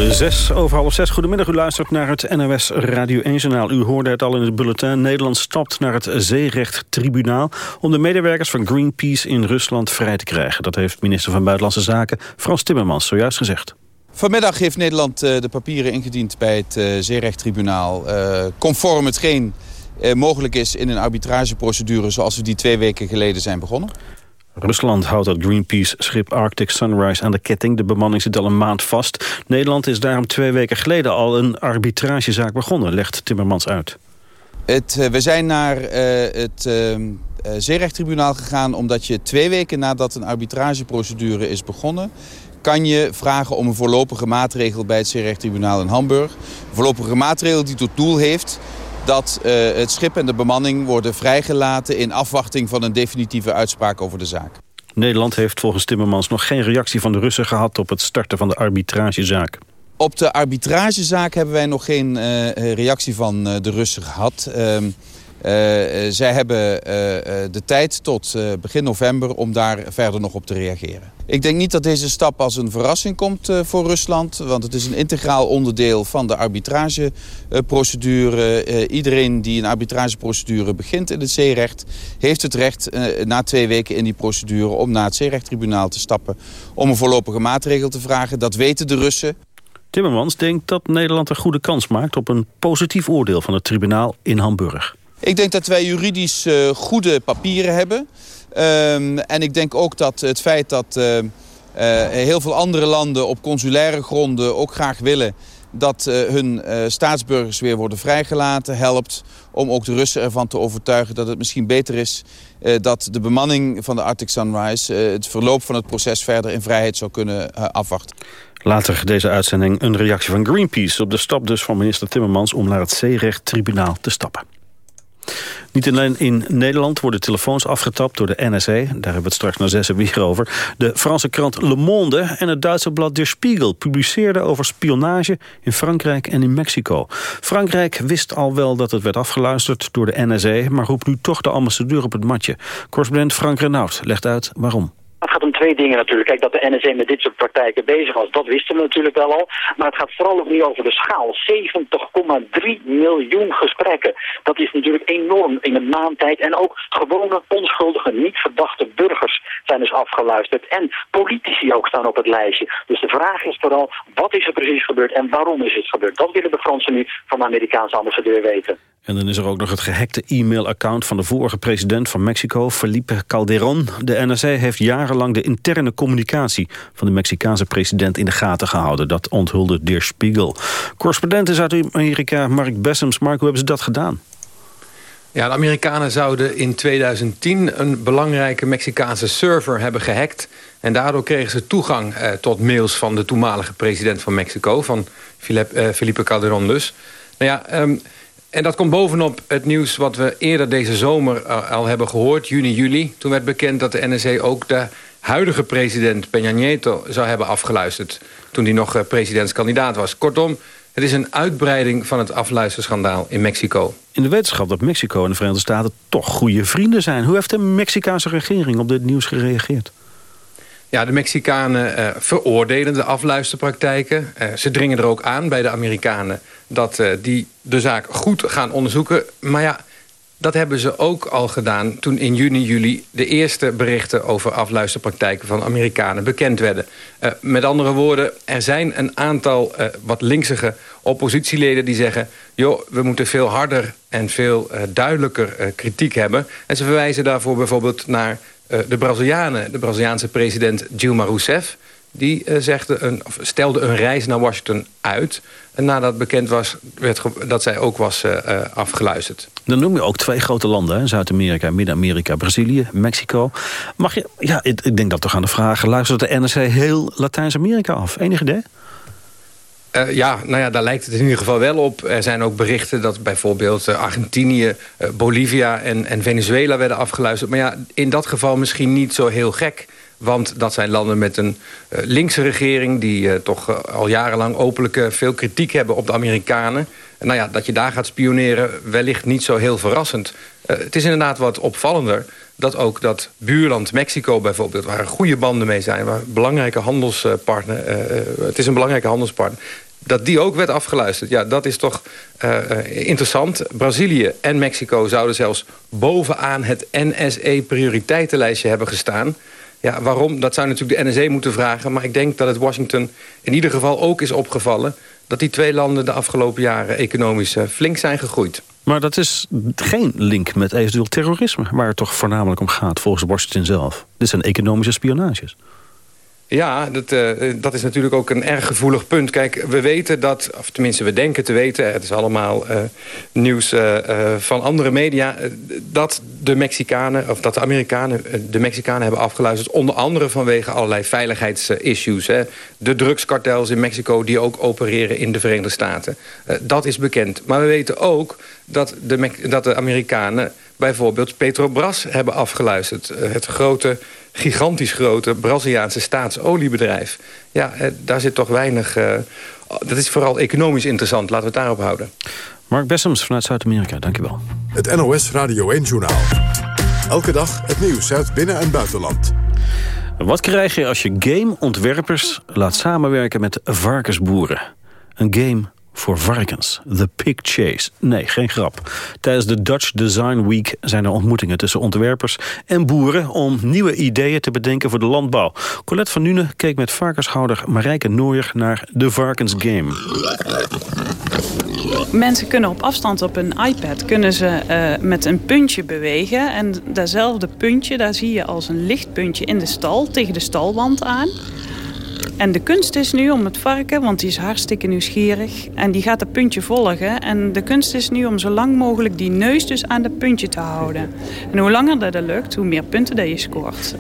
Zes over half zes. Goedemiddag, u luistert naar het NOS Radio 1-journaal. U hoorde het al in het bulletin. Nederland stapt naar het zeerechttribunaal... om de medewerkers van Greenpeace in Rusland vrij te krijgen. Dat heeft minister van Buitenlandse Zaken Frans Timmermans zojuist gezegd. Vanmiddag heeft Nederland uh, de papieren ingediend bij het uh, zeerechttribunaal... Uh, conform hetgeen mogelijk is in een arbitrageprocedure... zoals we die twee weken geleden zijn begonnen. Rusland houdt het Greenpeace-schip Arctic Sunrise aan de ketting. De bemanning zit al een maand vast. Nederland is daarom twee weken geleden al een arbitragezaak begonnen, legt Timmermans uit. Het, uh, we zijn naar uh, het uh, zeerechttribunaal gegaan omdat je twee weken nadat een arbitrageprocedure is begonnen kan je vragen om een voorlopige maatregel bij het zeerechttribunaal in Hamburg. Een voorlopige maatregel die tot doel heeft dat uh, het schip en de bemanning worden vrijgelaten... in afwachting van een definitieve uitspraak over de zaak. Nederland heeft volgens Timmermans nog geen reactie van de Russen gehad... op het starten van de arbitragezaak. Op de arbitragezaak hebben wij nog geen uh, reactie van uh, de Russen gehad. Uh, zij hebben de tijd tot begin november om daar verder nog op te reageren. Ik denk niet dat deze stap als een verrassing komt voor Rusland. Want het is een integraal onderdeel van de arbitrageprocedure. Iedereen die een arbitrageprocedure begint in het zeerecht... heeft het recht na twee weken in die procedure om naar het zeerechttribunaal te stappen... om een voorlopige maatregel te vragen. Dat weten de Russen. Timmermans denkt dat Nederland een goede kans maakt... op een positief oordeel van het tribunaal in Hamburg. Ik denk dat wij juridisch goede papieren hebben... Um, en ik denk ook dat het feit dat uh, uh, heel veel andere landen op consulaire gronden ook graag willen dat hun staatsburgers weer worden vrijgelaten helpt om ook de Russen ervan te overtuigen dat het misschien beter is dat de bemanning van de Arctic Sunrise het verloop van het proces verder in vrijheid zou kunnen afwachten. Later deze uitzending een reactie van Greenpeace op de stap dus van minister Timmermans om naar het zeerechttribunaal te stappen. Niet alleen in Nederland worden telefoons afgetapt door de NSA. Daar hebben we het straks na zes weer over. De Franse krant Le Monde en het Duitse blad Der Spiegel... publiceerden over spionage in Frankrijk en in Mexico. Frankrijk wist al wel dat het werd afgeluisterd door de NSA... maar roept nu toch de ambassadeur op het matje. Correspondent Frank Renaud legt uit waarom. Twee dingen natuurlijk. Kijk, dat de NSA met dit soort praktijken bezig was, dat wisten we natuurlijk wel al. Maar het gaat vooral ook niet over de schaal. 70,3 miljoen gesprekken. Dat is natuurlijk enorm in een maand tijd. En ook gewone, onschuldige, niet verdachte burgers zijn dus afgeluisterd. En politici ook staan op het lijstje. Dus de vraag is vooral, wat is er precies gebeurd en waarom is het gebeurd? Dat willen de Fransen nu van de Amerikaanse ambassadeur weten. En dan is er ook nog het gehackte e-mailaccount van de vorige president van Mexico, Felipe Calderón. De NSA heeft jarenlang de interne communicatie van de Mexicaanse president in de gaten gehouden. Dat onthulde Der Spiegel. Correspondent is uit Amerika, Mark Bessems. Mark, hoe hebben ze dat gedaan? Ja, de Amerikanen zouden in 2010 een belangrijke Mexicaanse server hebben gehackt. En daardoor kregen ze toegang eh, tot mails van de toenmalige president van Mexico, van Felipe, eh, Felipe Calderón dus. Nou ja, um, en dat komt bovenop het nieuws wat we eerder deze zomer al hebben gehoord, juni, juli. Toen werd bekend dat de NSA ook de huidige president Peña Nieto zou hebben afgeluisterd... toen hij nog presidentskandidaat was. Kortom, het is een uitbreiding van het afluisterschandaal in Mexico. In de wetenschap dat Mexico en de Verenigde Staten toch goede vrienden zijn. Hoe heeft de Mexicaanse regering op dit nieuws gereageerd? Ja, de Mexicanen uh, veroordelen de afluisterpraktijken. Uh, ze dringen er ook aan bij de Amerikanen dat uh, die de zaak goed gaan onderzoeken. Maar ja, dat hebben ze ook al gedaan toen in juni, juli... de eerste berichten over afluisterpraktijken van Amerikanen bekend werden. Uh, met andere woorden, er zijn een aantal uh, wat linksige oppositieleden die zeggen... joh, we moeten veel harder en veel duidelijker kritiek hebben. En ze verwijzen daarvoor bijvoorbeeld naar de Brazilianen. De Braziliaanse president Dilma Rousseff die uh, zegde een, of stelde een reis naar Washington uit. En nadat bekend was werd dat zij ook was uh, uh, afgeluisterd. Dan noem je ook twee grote landen, Zuid-Amerika, Midden-Amerika, Brazilië, Mexico. Mag je, ja, ik, ik denk dat toch aan de vraag, luistert de NRC heel Latijns-Amerika af? Enig idee? Uh, ja, nou ja, daar lijkt het in ieder geval wel op. Er zijn ook berichten dat bijvoorbeeld uh, Argentinië, uh, Bolivia en, en Venezuela werden afgeluisterd. Maar ja, in dat geval misschien niet zo heel gek. Want dat zijn landen met een uh, linkse regering... die uh, toch uh, al jarenlang openlijk veel kritiek hebben op de Amerikanen. En nou ja, dat je daar gaat spioneren, wellicht niet zo heel verrassend. het is inderdaad wat opvallender dat ook dat buurland Mexico bijvoorbeeld... waar goede banden mee zijn, waar belangrijke handelspartner... het is een belangrijke handelspartner dat die ook werd afgeluisterd. Ja, dat is toch interessant. Brazilië en Mexico zouden zelfs bovenaan het NSE-prioriteitenlijstje hebben gestaan. Ja, waarom? Dat zou natuurlijk de NSE moeten vragen. Maar ik denk dat het Washington in ieder geval ook is opgevallen... dat die twee landen de afgelopen jaren economisch uh, flink zijn gegroeid. Maar dat is geen link met eventueel terrorisme... waar het toch voornamelijk om gaat volgens Washington zelf. Dit zijn economische spionages. Ja, dat, uh, dat is natuurlijk ook een erg gevoelig punt. Kijk, we weten dat, of tenminste we denken te weten... het is allemaal uh, nieuws uh, van andere media... dat de Mexicanen, of dat de Amerikanen de Mexicanen hebben afgeluisterd... onder andere vanwege allerlei veiligheidsissues. De drugskartels in Mexico die ook opereren in de Verenigde Staten. dat is bekend. Maar we weten ook dat de, dat de Amerikanen bijvoorbeeld Petrobras hebben afgeluisterd. het grote gigantisch grote Braziliaanse staatsoliebedrijf. Ja, eh, daar zit toch weinig... Uh, dat is vooral economisch interessant. Laten we het daarop houden. Mark Bessems vanuit Zuid-Amerika, dankjewel. Het NOS Radio 1-journaal. Elke dag het nieuws uit binnen- en buitenland. Wat krijg je als je gameontwerpers laat samenwerken met varkensboeren? Een game voor varkens. The Pig Chase. Nee, geen grap. Tijdens de Dutch Design Week zijn er ontmoetingen tussen ontwerpers en boeren... om nieuwe ideeën te bedenken voor de landbouw. Colette van Nune keek met varkenshouder Marijke Nooier naar de varkensgame. Mensen kunnen op afstand op een iPad kunnen ze, uh, met een puntje bewegen. En datzelfde puntje, daar zie je als een lichtpuntje in de stal, tegen de stalwand aan. En de kunst is nu om het varken, want die is hartstikke nieuwsgierig... en die gaat dat puntje volgen. En de kunst is nu om zo lang mogelijk die neus dus aan dat puntje te houden. En hoe langer dat er lukt, hoe meer punten dat je scoort.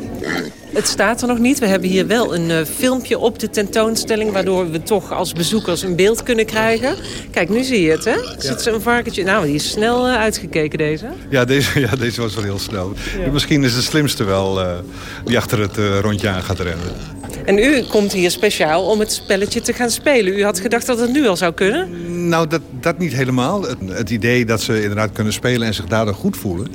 Het staat er nog niet. We hebben hier wel een uh, filmpje op de tentoonstelling... waardoor we toch als bezoekers een beeld kunnen krijgen. Kijk, nu zie je het, hè? Zit ja. een varkentje... Nou, die is snel uh, uitgekeken, deze. Ja deze, ja, deze was wel heel snel. Ja. Misschien is de slimste wel uh, die achter het rondje aan gaat rennen. En u komt hier speciaal om het spelletje te gaan spelen. U had gedacht dat het nu al zou kunnen? Nou, dat, dat niet helemaal. Het, het idee dat ze inderdaad kunnen spelen en zich daardoor goed voelen...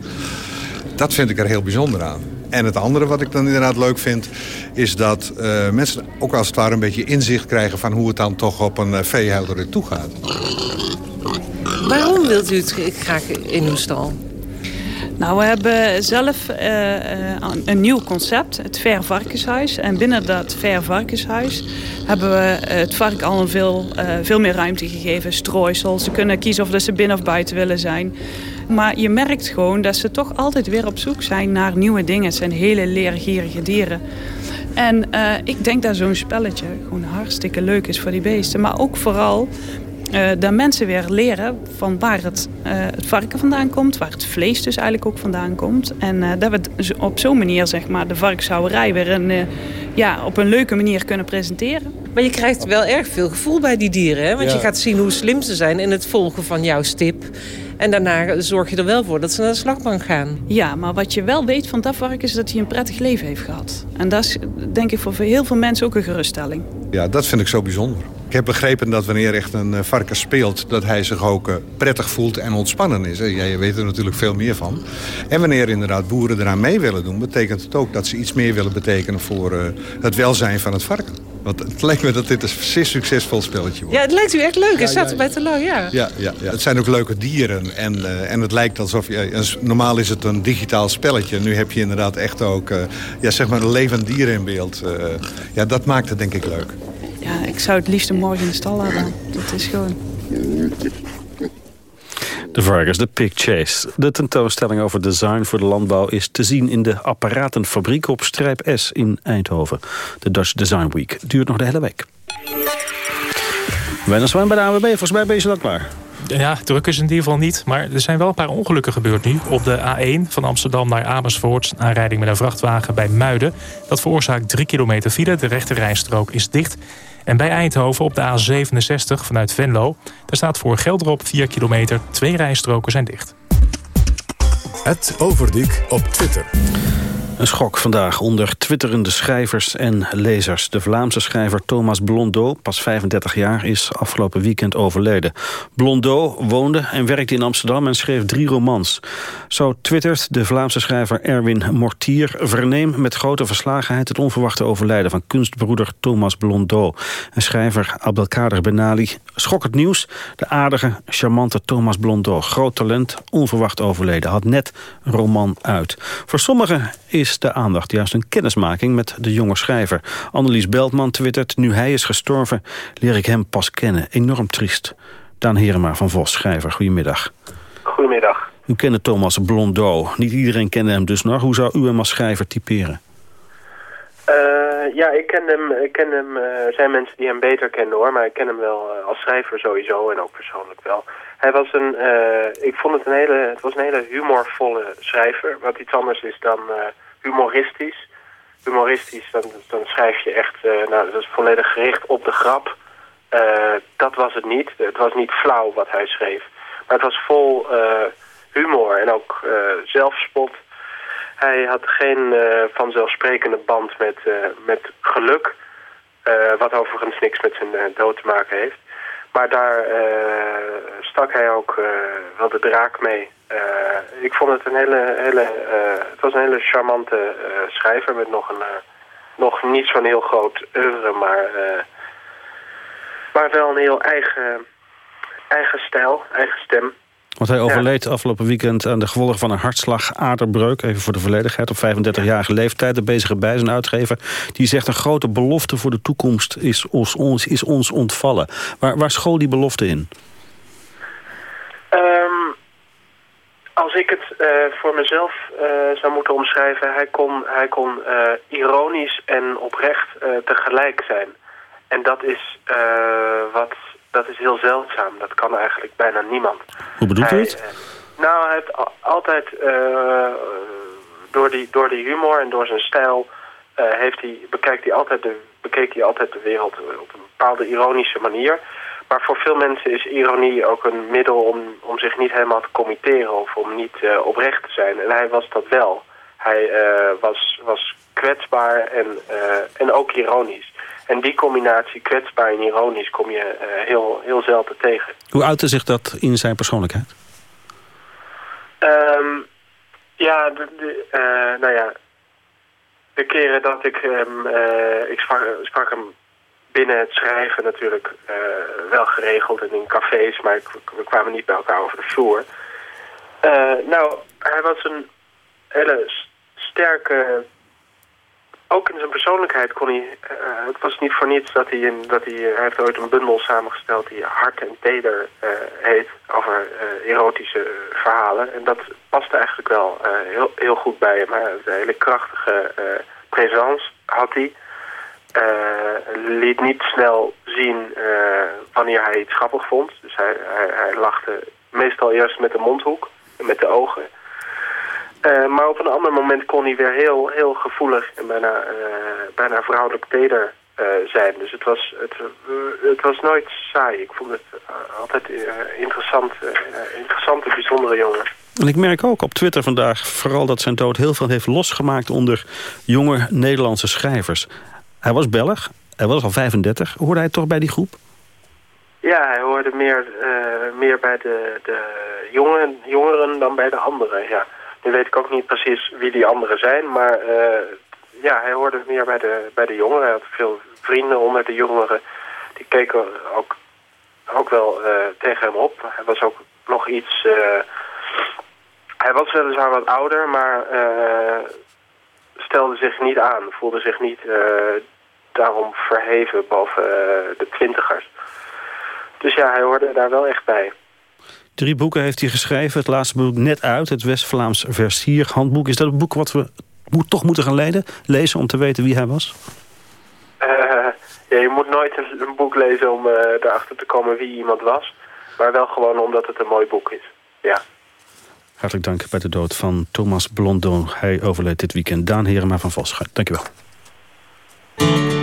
dat vind ik er heel bijzonder aan. En het andere wat ik dan inderdaad leuk vind... is dat uh, mensen ook als het ware een beetje inzicht krijgen... van hoe het dan toch op een veehouder toegaat. Waarom wilt u het graag in uw stal? Nou, we hebben zelf uh, een nieuw concept, het Ver Varkenshuis. En binnen dat Ver Varkenshuis hebben we het vark al een veel, uh, veel meer ruimte gegeven. Strooisel, ze kunnen kiezen of ze binnen of buiten willen zijn. Maar je merkt gewoon dat ze toch altijd weer op zoek zijn naar nieuwe dingen. Het zijn hele leergierige dieren. En ik denk dat zo'n spelletje gewoon hartstikke leuk is voor die beesten. Maar ook vooral uh, dat mensen weer leren van waar het, uh, het varken vandaan komt. Waar het vlees dus eigenlijk ook vandaan komt. En uh, dat we op zo'n manier zeg maar, de varkenshouwerij weer een, ja, op een leuke manier kunnen presenteren. Maar je krijgt wel erg veel gevoel bij die dieren. Hè? Want ja. je gaat zien hoe slim ze zijn in het volgen van jouw stip. En daarna zorg je er wel voor dat ze naar de slagbank gaan. Ja, maar wat je wel weet van dat varken is dat hij een prettig leven heeft gehad. En dat is denk ik voor heel veel mensen ook een geruststelling. Ja, dat vind ik zo bijzonder. Ik heb begrepen dat wanneer echt een varken speelt... dat hij zich ook prettig voelt en ontspannen is. Jij weet er natuurlijk veel meer van. En wanneer inderdaad boeren eraan mee willen doen... betekent het ook dat ze iets meer willen betekenen voor het welzijn van het varken. Want het lijkt me dat dit een zeer succesvol spelletje wordt. Ja, het lijkt u echt leuk. Ja, Het staat ja, erbij te lang, ja. Ja, ja, ja, het zijn ook leuke dieren. En, eh, en het lijkt alsof je... eh, normaal is het een digitaal spelletje. Nu heb je inderdaad echt ook eh, ja, zeg maar een levend dier in beeld. Eh, ja, dat maakt het denk ik leuk. Ja, ik zou het liefst morgen in de stal hebben. Dat is gewoon... De varkens, de Pig Chase. De tentoonstelling over design voor de landbouw is te zien in de apparatenfabriek op Strijp S in Eindhoven. De Dutch Design Week duurt nog de hele week. Wijnand Zwaan bij de AWB, volgens mij ben je zo klaar. Ja, druk is in ieder geval niet. Maar er zijn wel een paar ongelukken gebeurd nu. Op de A1 van Amsterdam naar Amersfoort. Een aanrijding met een vrachtwagen bij Muiden. Dat veroorzaakt 3 kilometer file. De rechte rijstrook is dicht. En bij Eindhoven op de A67 vanuit Venlo. Daar staat voor Gelderop 4 kilometer. Twee rijstroken zijn dicht. Het Overdiek op Twitter. Een schok vandaag onder twitterende schrijvers en lezers. De Vlaamse schrijver Thomas Blondeau, pas 35 jaar, is afgelopen weekend overleden. Blondeau woonde en werkte in Amsterdam en schreef drie romans. Zo twittert de Vlaamse schrijver Erwin Mortier... verneem met grote verslagenheid het onverwachte overlijden... van kunstbroeder Thomas Blondeau. En schrijver Abdelkader Benali schok het nieuws. De aardige, charmante Thomas Blondeau, groot talent, onverwacht overleden... had net roman uit. Voor sommigen is de aandacht juist een kennismaking met de jonge schrijver. Annelies Beltman twittert... nu hij is gestorven, leer ik hem pas kennen. Enorm triest. Daan Herema van Vos, schrijver. Goedemiddag. Goedemiddag. U kende Thomas Blondeau. Niet iedereen kende hem dus nog. Hoe zou u hem als schrijver typeren? Eh, ja, ik ken hem. Ik ken hem er zijn mensen die hem beter kennen hoor. Maar ik ken hem wel eh, als schrijver sowieso en ook persoonlijk wel. Hij was een, eh, ik vond het een hele, het was een hele humorvolle schrijver. Wat iets anders is dan humoristisch. Humoristisch, dan, dan schrijf je echt, nou dat is volledig gericht op de grap. dat was het niet. Het was niet flauw wat hij schreef. Maar het was vol humor en ook zelfspot. Hij had geen uh, vanzelfsprekende band met, uh, met geluk. Uh, wat overigens niks met zijn dood te maken heeft. Maar daar stak hij ook wel de draak mee. Ik vond het een hele, hele, het was een hele charmante schrijver met nog een, nog niet zo'n heel groot oeuvre, maar, maar wel een heel eigen, eigen stijl, eigen stem. Want hij overleed afgelopen weekend aan de gevolgen van een hartslag aderbreuk. Even voor de volledigheid. Op 35-jarige leeftijd. De bezige bij zijn uitgever. Die zegt een grote belofte voor de toekomst is ons, is ons ontvallen. Waar, waar school die belofte in? Um, als ik het uh, voor mezelf uh, zou moeten omschrijven. Hij kon, hij kon uh, ironisch en oprecht tegelijk zijn. En dat is wat dat is heel zeldzaam. Dat kan eigenlijk bijna niemand. Hoe bedoelt u het? nou, hij heeft altijd door, die, door die humor en door zijn stijl heeft hij, bekijkt hij altijd de, bekeek hij altijd de wereld op een bepaalde ironische manier. Maar voor veel mensen is ironie ook een middel om, om zich niet helemaal te committeren of om niet uh, oprecht te zijn. En hij was dat wel. Hij was, was kwetsbaar en, en ook ironisch. En die combinatie, kwetsbaar en ironisch, kom je heel, heel zelden tegen. Hoe uitte zich dat in zijn persoonlijkheid? Um, ja, de, de, nou ja, de keren dat ik hem, ik sprak, sprak, hem binnen het schrijven natuurlijk wel geregeld en in cafés, maar we kwamen niet bij elkaar over de vloer. nou, hij was een hele sterke ook in zijn persoonlijkheid kon hij... Uh, het was niet voor niets dat hij... Dat hij, heeft ooit een bundel samengesteld die Hart en Teder heet. Over erotische verhalen. En dat paste eigenlijk wel heel, heel goed bij hem. Een hele krachtige presence had hij. Liet niet snel zien wanneer hij iets grappig vond. Dus hij, hij, hij lachte meestal eerst met de mondhoek en met de ogen... Uh, maar op een ander moment kon hij weer heel, heel gevoelig en bijna, bijna vrouwelijk teder zijn. Dus het was, het, het was nooit saai. Ik vond het altijd interessant, interessante, bijzondere jongen. En ik merk ook op Twitter vandaag vooral dat zijn dood heel veel heeft losgemaakt onder jonge Nederlandse schrijvers. Hij was Belg, hij was al 35. Hoorde hij toch bij die groep? Ja, hij hoorde meer, meer bij de, de jongen, jongeren dan bij de anderen, ja. Nu weet ik ook niet precies wie die anderen zijn, maar uh, ja, hij hoorde meer bij de, bij de jongeren. Hij had veel vrienden onder de jongeren. Die keken ook, ook wel uh, tegen hem op. Hij was ook nog iets... Hij was weliswaar wat ouder, maar stelde zich niet aan. Voelde zich niet daarom verheven boven de twintigers. Dus ja, hij hoorde daar wel echt bij. Drie boeken heeft hij geschreven. Het laatste boek net uit, het West-Vlaams Versierhandboek. Is dat een boek wat we moet, toch moeten gaan lezen, lezen om te weten wie hij was? Uh, ja, je moet nooit een, boek lezen om uh, erachter te komen wie iemand was. Maar wel gewoon omdat het een mooi boek is. Ja. Hartelijk dank bij de dood van Thomas Blondon. Hij overleed dit weekend. Daan Herema van Vos. Dank je wel.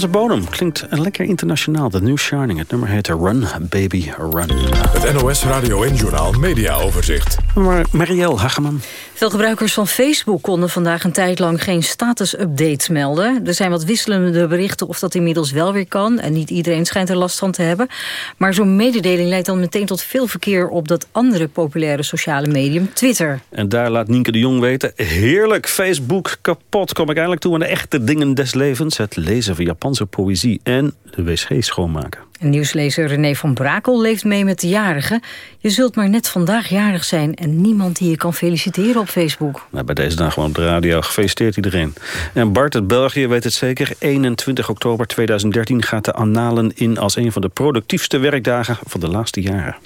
Nederlandse bodem. Klinkt lekker internationaal. De New Shining. Het nummer heet Run, Baby, Run. Het NOS Radio en Journal Media Overzicht. Maar Marielle Hageman. Veel gebruikers van Facebook konden vandaag een tijd lang geen status-updates melden. Er zijn wat wisselende berichten of dat inmiddels wel weer kan. En niet iedereen schijnt er last van te hebben. Maar zo'n mededeling leidt dan meteen tot veel verkeer op dat andere populaire sociale medium, Twitter. En daar laat Nienke de Jong weten, heerlijk, Facebook kapot. Kom ik eindelijk toe aan de echte dingen des levens. Het lezen van Japanse poëzie en de wc schoonmaken. Nieuwslezer René van Brakel leeft mee met de jarigen. Je zult maar net vandaag jarig zijn en niemand die je kan feliciteren op Facebook. Nou, bij deze dag gewoon op de radio. Gefeliciteerd iedereen. En Bart uit België weet het zeker. 21 oktober 2013 gaat de Annalen in als een van de productiefste werkdagen van de laatste jaren.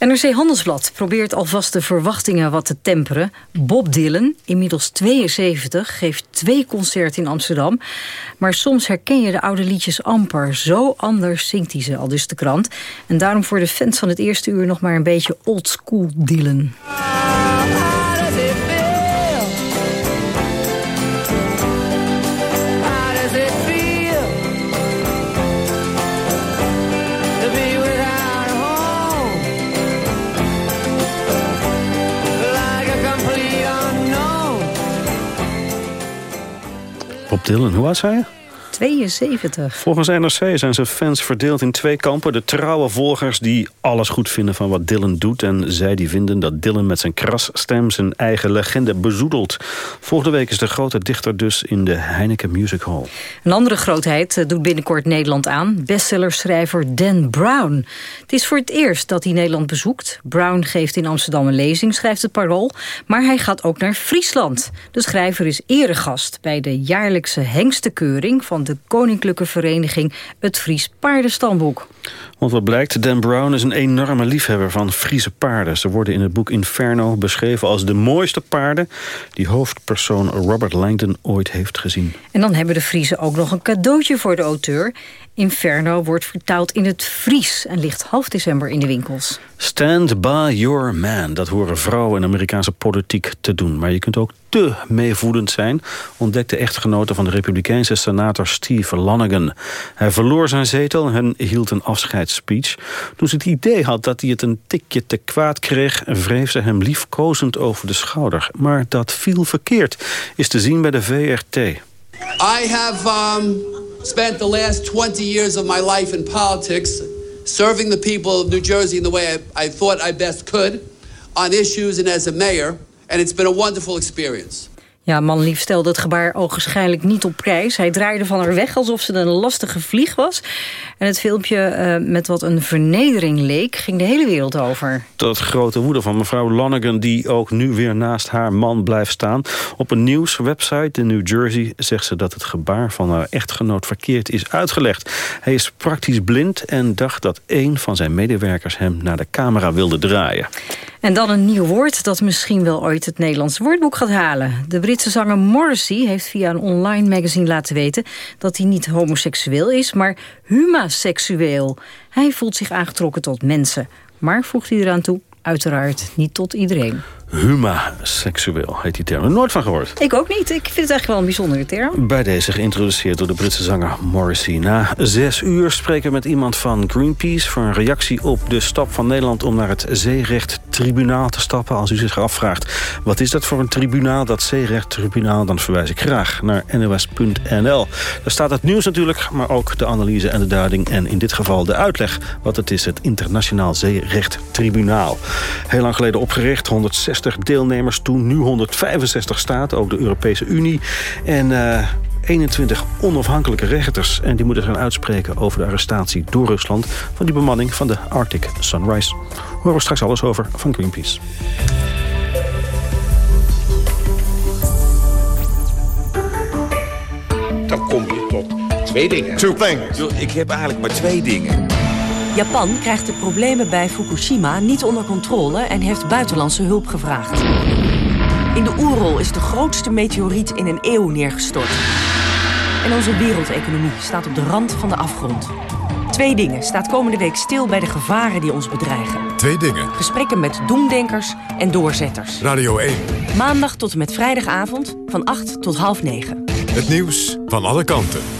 NRC Handelsblad probeert alvast de verwachtingen wat te temperen. Bob Dylan, inmiddels 72, geeft twee concerten in Amsterdam. Maar soms herken je de oude liedjes amper. Zo anders zingt hij ze, al dus de krant. En daarom voor de fans van het eerste uur nog maar een beetje oldschool Dylan. Bob Dylan, hoe oud zijn je? 72. Volgens NRC zijn zijn fans verdeeld in twee kampen. De trouwe volgers die alles goed vinden van wat Dylan doet... en zij die vinden dat Dylan met zijn krasstem zijn eigen legende bezoedelt. Volgende week is de grote dichter dus in de Heineken Music Hall. Een andere grootheid eh, doet binnenkort Nederland aan. Bestsellerschrijver Dan Brown. Het is voor het eerst dat hij Nederland bezoekt. Brown geeft in Amsterdam een lezing, schrijft het Parool. Maar hij gaat ook naar Friesland. De schrijver is eregast bij de jaarlijkse hengstenkeuring... van de Koninklijke Vereniging Het Fries Paardenstamboek. Want wat blijkt, Dan Brown is een enorme liefhebber van Friese paarden. Ze worden in het boek Inferno beschreven als de mooiste paarden... die hoofdpersoon Robert Langdon ooit heeft gezien. En dan hebben de Friese ook nog een cadeautje voor de auteur. Inferno wordt vertaald in het Fries en ligt half december in de winkels. Stand by your man. Dat horen vrouwen in Amerikaanse politiek te doen. Maar je kunt ook te meevoedend zijn, ontdekte echtgenote van de republikeinse senator Steve Lonegan. Hij verloor zijn zetel en hield een afscheidsspeech. Toen ze het idee had dat hij het een tikje te kwaad kreeg, wreef ze hem liefkozend over de schouder. Maar dat viel verkeerd, is te zien bij de VRT. I have um, spent the last 20 years of my life in politics serving the people of New Jersey in the way I, I thought I best could on issues and as a mayor, and it's been a wonderful experience. Ja, manlief stelde het gebaar ogenschijnlijk niet op prijs. Hij draaide van haar weg alsof ze een lastige vlieg was. En het filmpje uh, met wat een vernedering leek... ging de hele wereld over. Tot grote woede van mevrouw Lonergan... die ook nu weer naast haar man blijft staan. Op een nieuwswebsite in New Jersey zegt ze dat het gebaar... van haar echtgenoot verkeerd is uitgelegd. Hij is praktisch blind en dacht dat een van zijn medewerkers... hem naar de camera wilde draaien. En dan een nieuw woord dat misschien wel ooit het Nederlands woordboek gaat halen. De Britse zanger Morrissey heeft via een online magazine laten weten... dat hij niet homoseksueel is, maar humaseksueel. Hij voelt zich aangetrokken tot mensen. Maar voegt hij eraan toe, uiteraard niet tot iedereen. Huma-seksueel heet die term. Nooit van gehoord. Ik ook niet. Ik vind het eigenlijk wel een bijzondere term. Bij deze geïntroduceerd door de Britse zanger Morrissey. Na zes uur spreken we met iemand van Greenpeace... voor een reactie op de stap van Nederland om naar het zeerechttribunaal te stappen. Als u zich afvraagt, wat is dat voor een tribunaal? Dat zeerechttribunaal, dan verwijs ik graag naar nos.nl. Daar staat het nieuws natuurlijk, maar ook de analyse en de duiding... en in dit geval de uitleg wat het is, het Internationaal Zeerechttribunaal. Heel lang geleden opgericht, 160 deelnemers toen, nu 165 staten, ook de Europese Unie. En... Uh, 21 onafhankelijke rechters. En die moeten gaan uitspreken over de arrestatie door Rusland... van die bemanning van de Arctic Sunrise. Horen we straks alles over van Greenpeace. Dan kom je tot twee dingen. Two things. Ik heb eigenlijk maar twee dingen. Japan krijgt de problemen bij Fukushima niet onder controle en heeft buitenlandse hulp gevraagd. In de Oerol is de grootste meteoriet in een eeuw neergestort. En onze wereldeconomie staat op de rand van de afgrond. Twee dingen staat komende week stil bij de gevaren die ons bedreigen. Twee dingen. Gesprekken met doemdenkers en doorzetters. Radio 1. Maandag tot en met vrijdagavond van 8 tot half 9. Het nieuws van alle kanten.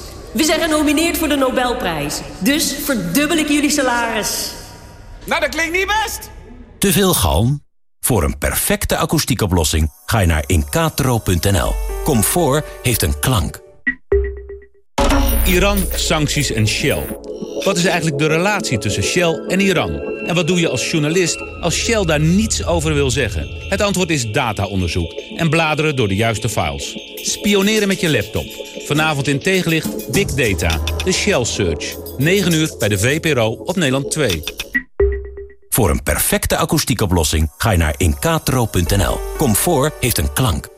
we zijn genomineerd voor de Nobelprijs. Dus verdubbel ik jullie salaris. Nou, dat klinkt niet best. Te veel galm? Voor een perfecte akoestiekoplossing ga je naar incatro.nl. Comfort heeft een klank. Iran, sancties en Shell. Wat is eigenlijk de relatie tussen Shell en Iran? En wat doe je als journalist als Shell daar niets over wil zeggen? Het antwoord is dataonderzoek en bladeren door de juiste files. Spioneren met je laptop. Vanavond in tegenlicht Big Data, de Shell Search. 9 uur bij de VPRO op Nederland 2. Voor een perfecte akoestiekoplossing ga je naar incatro.nl. Comfort heeft een klank.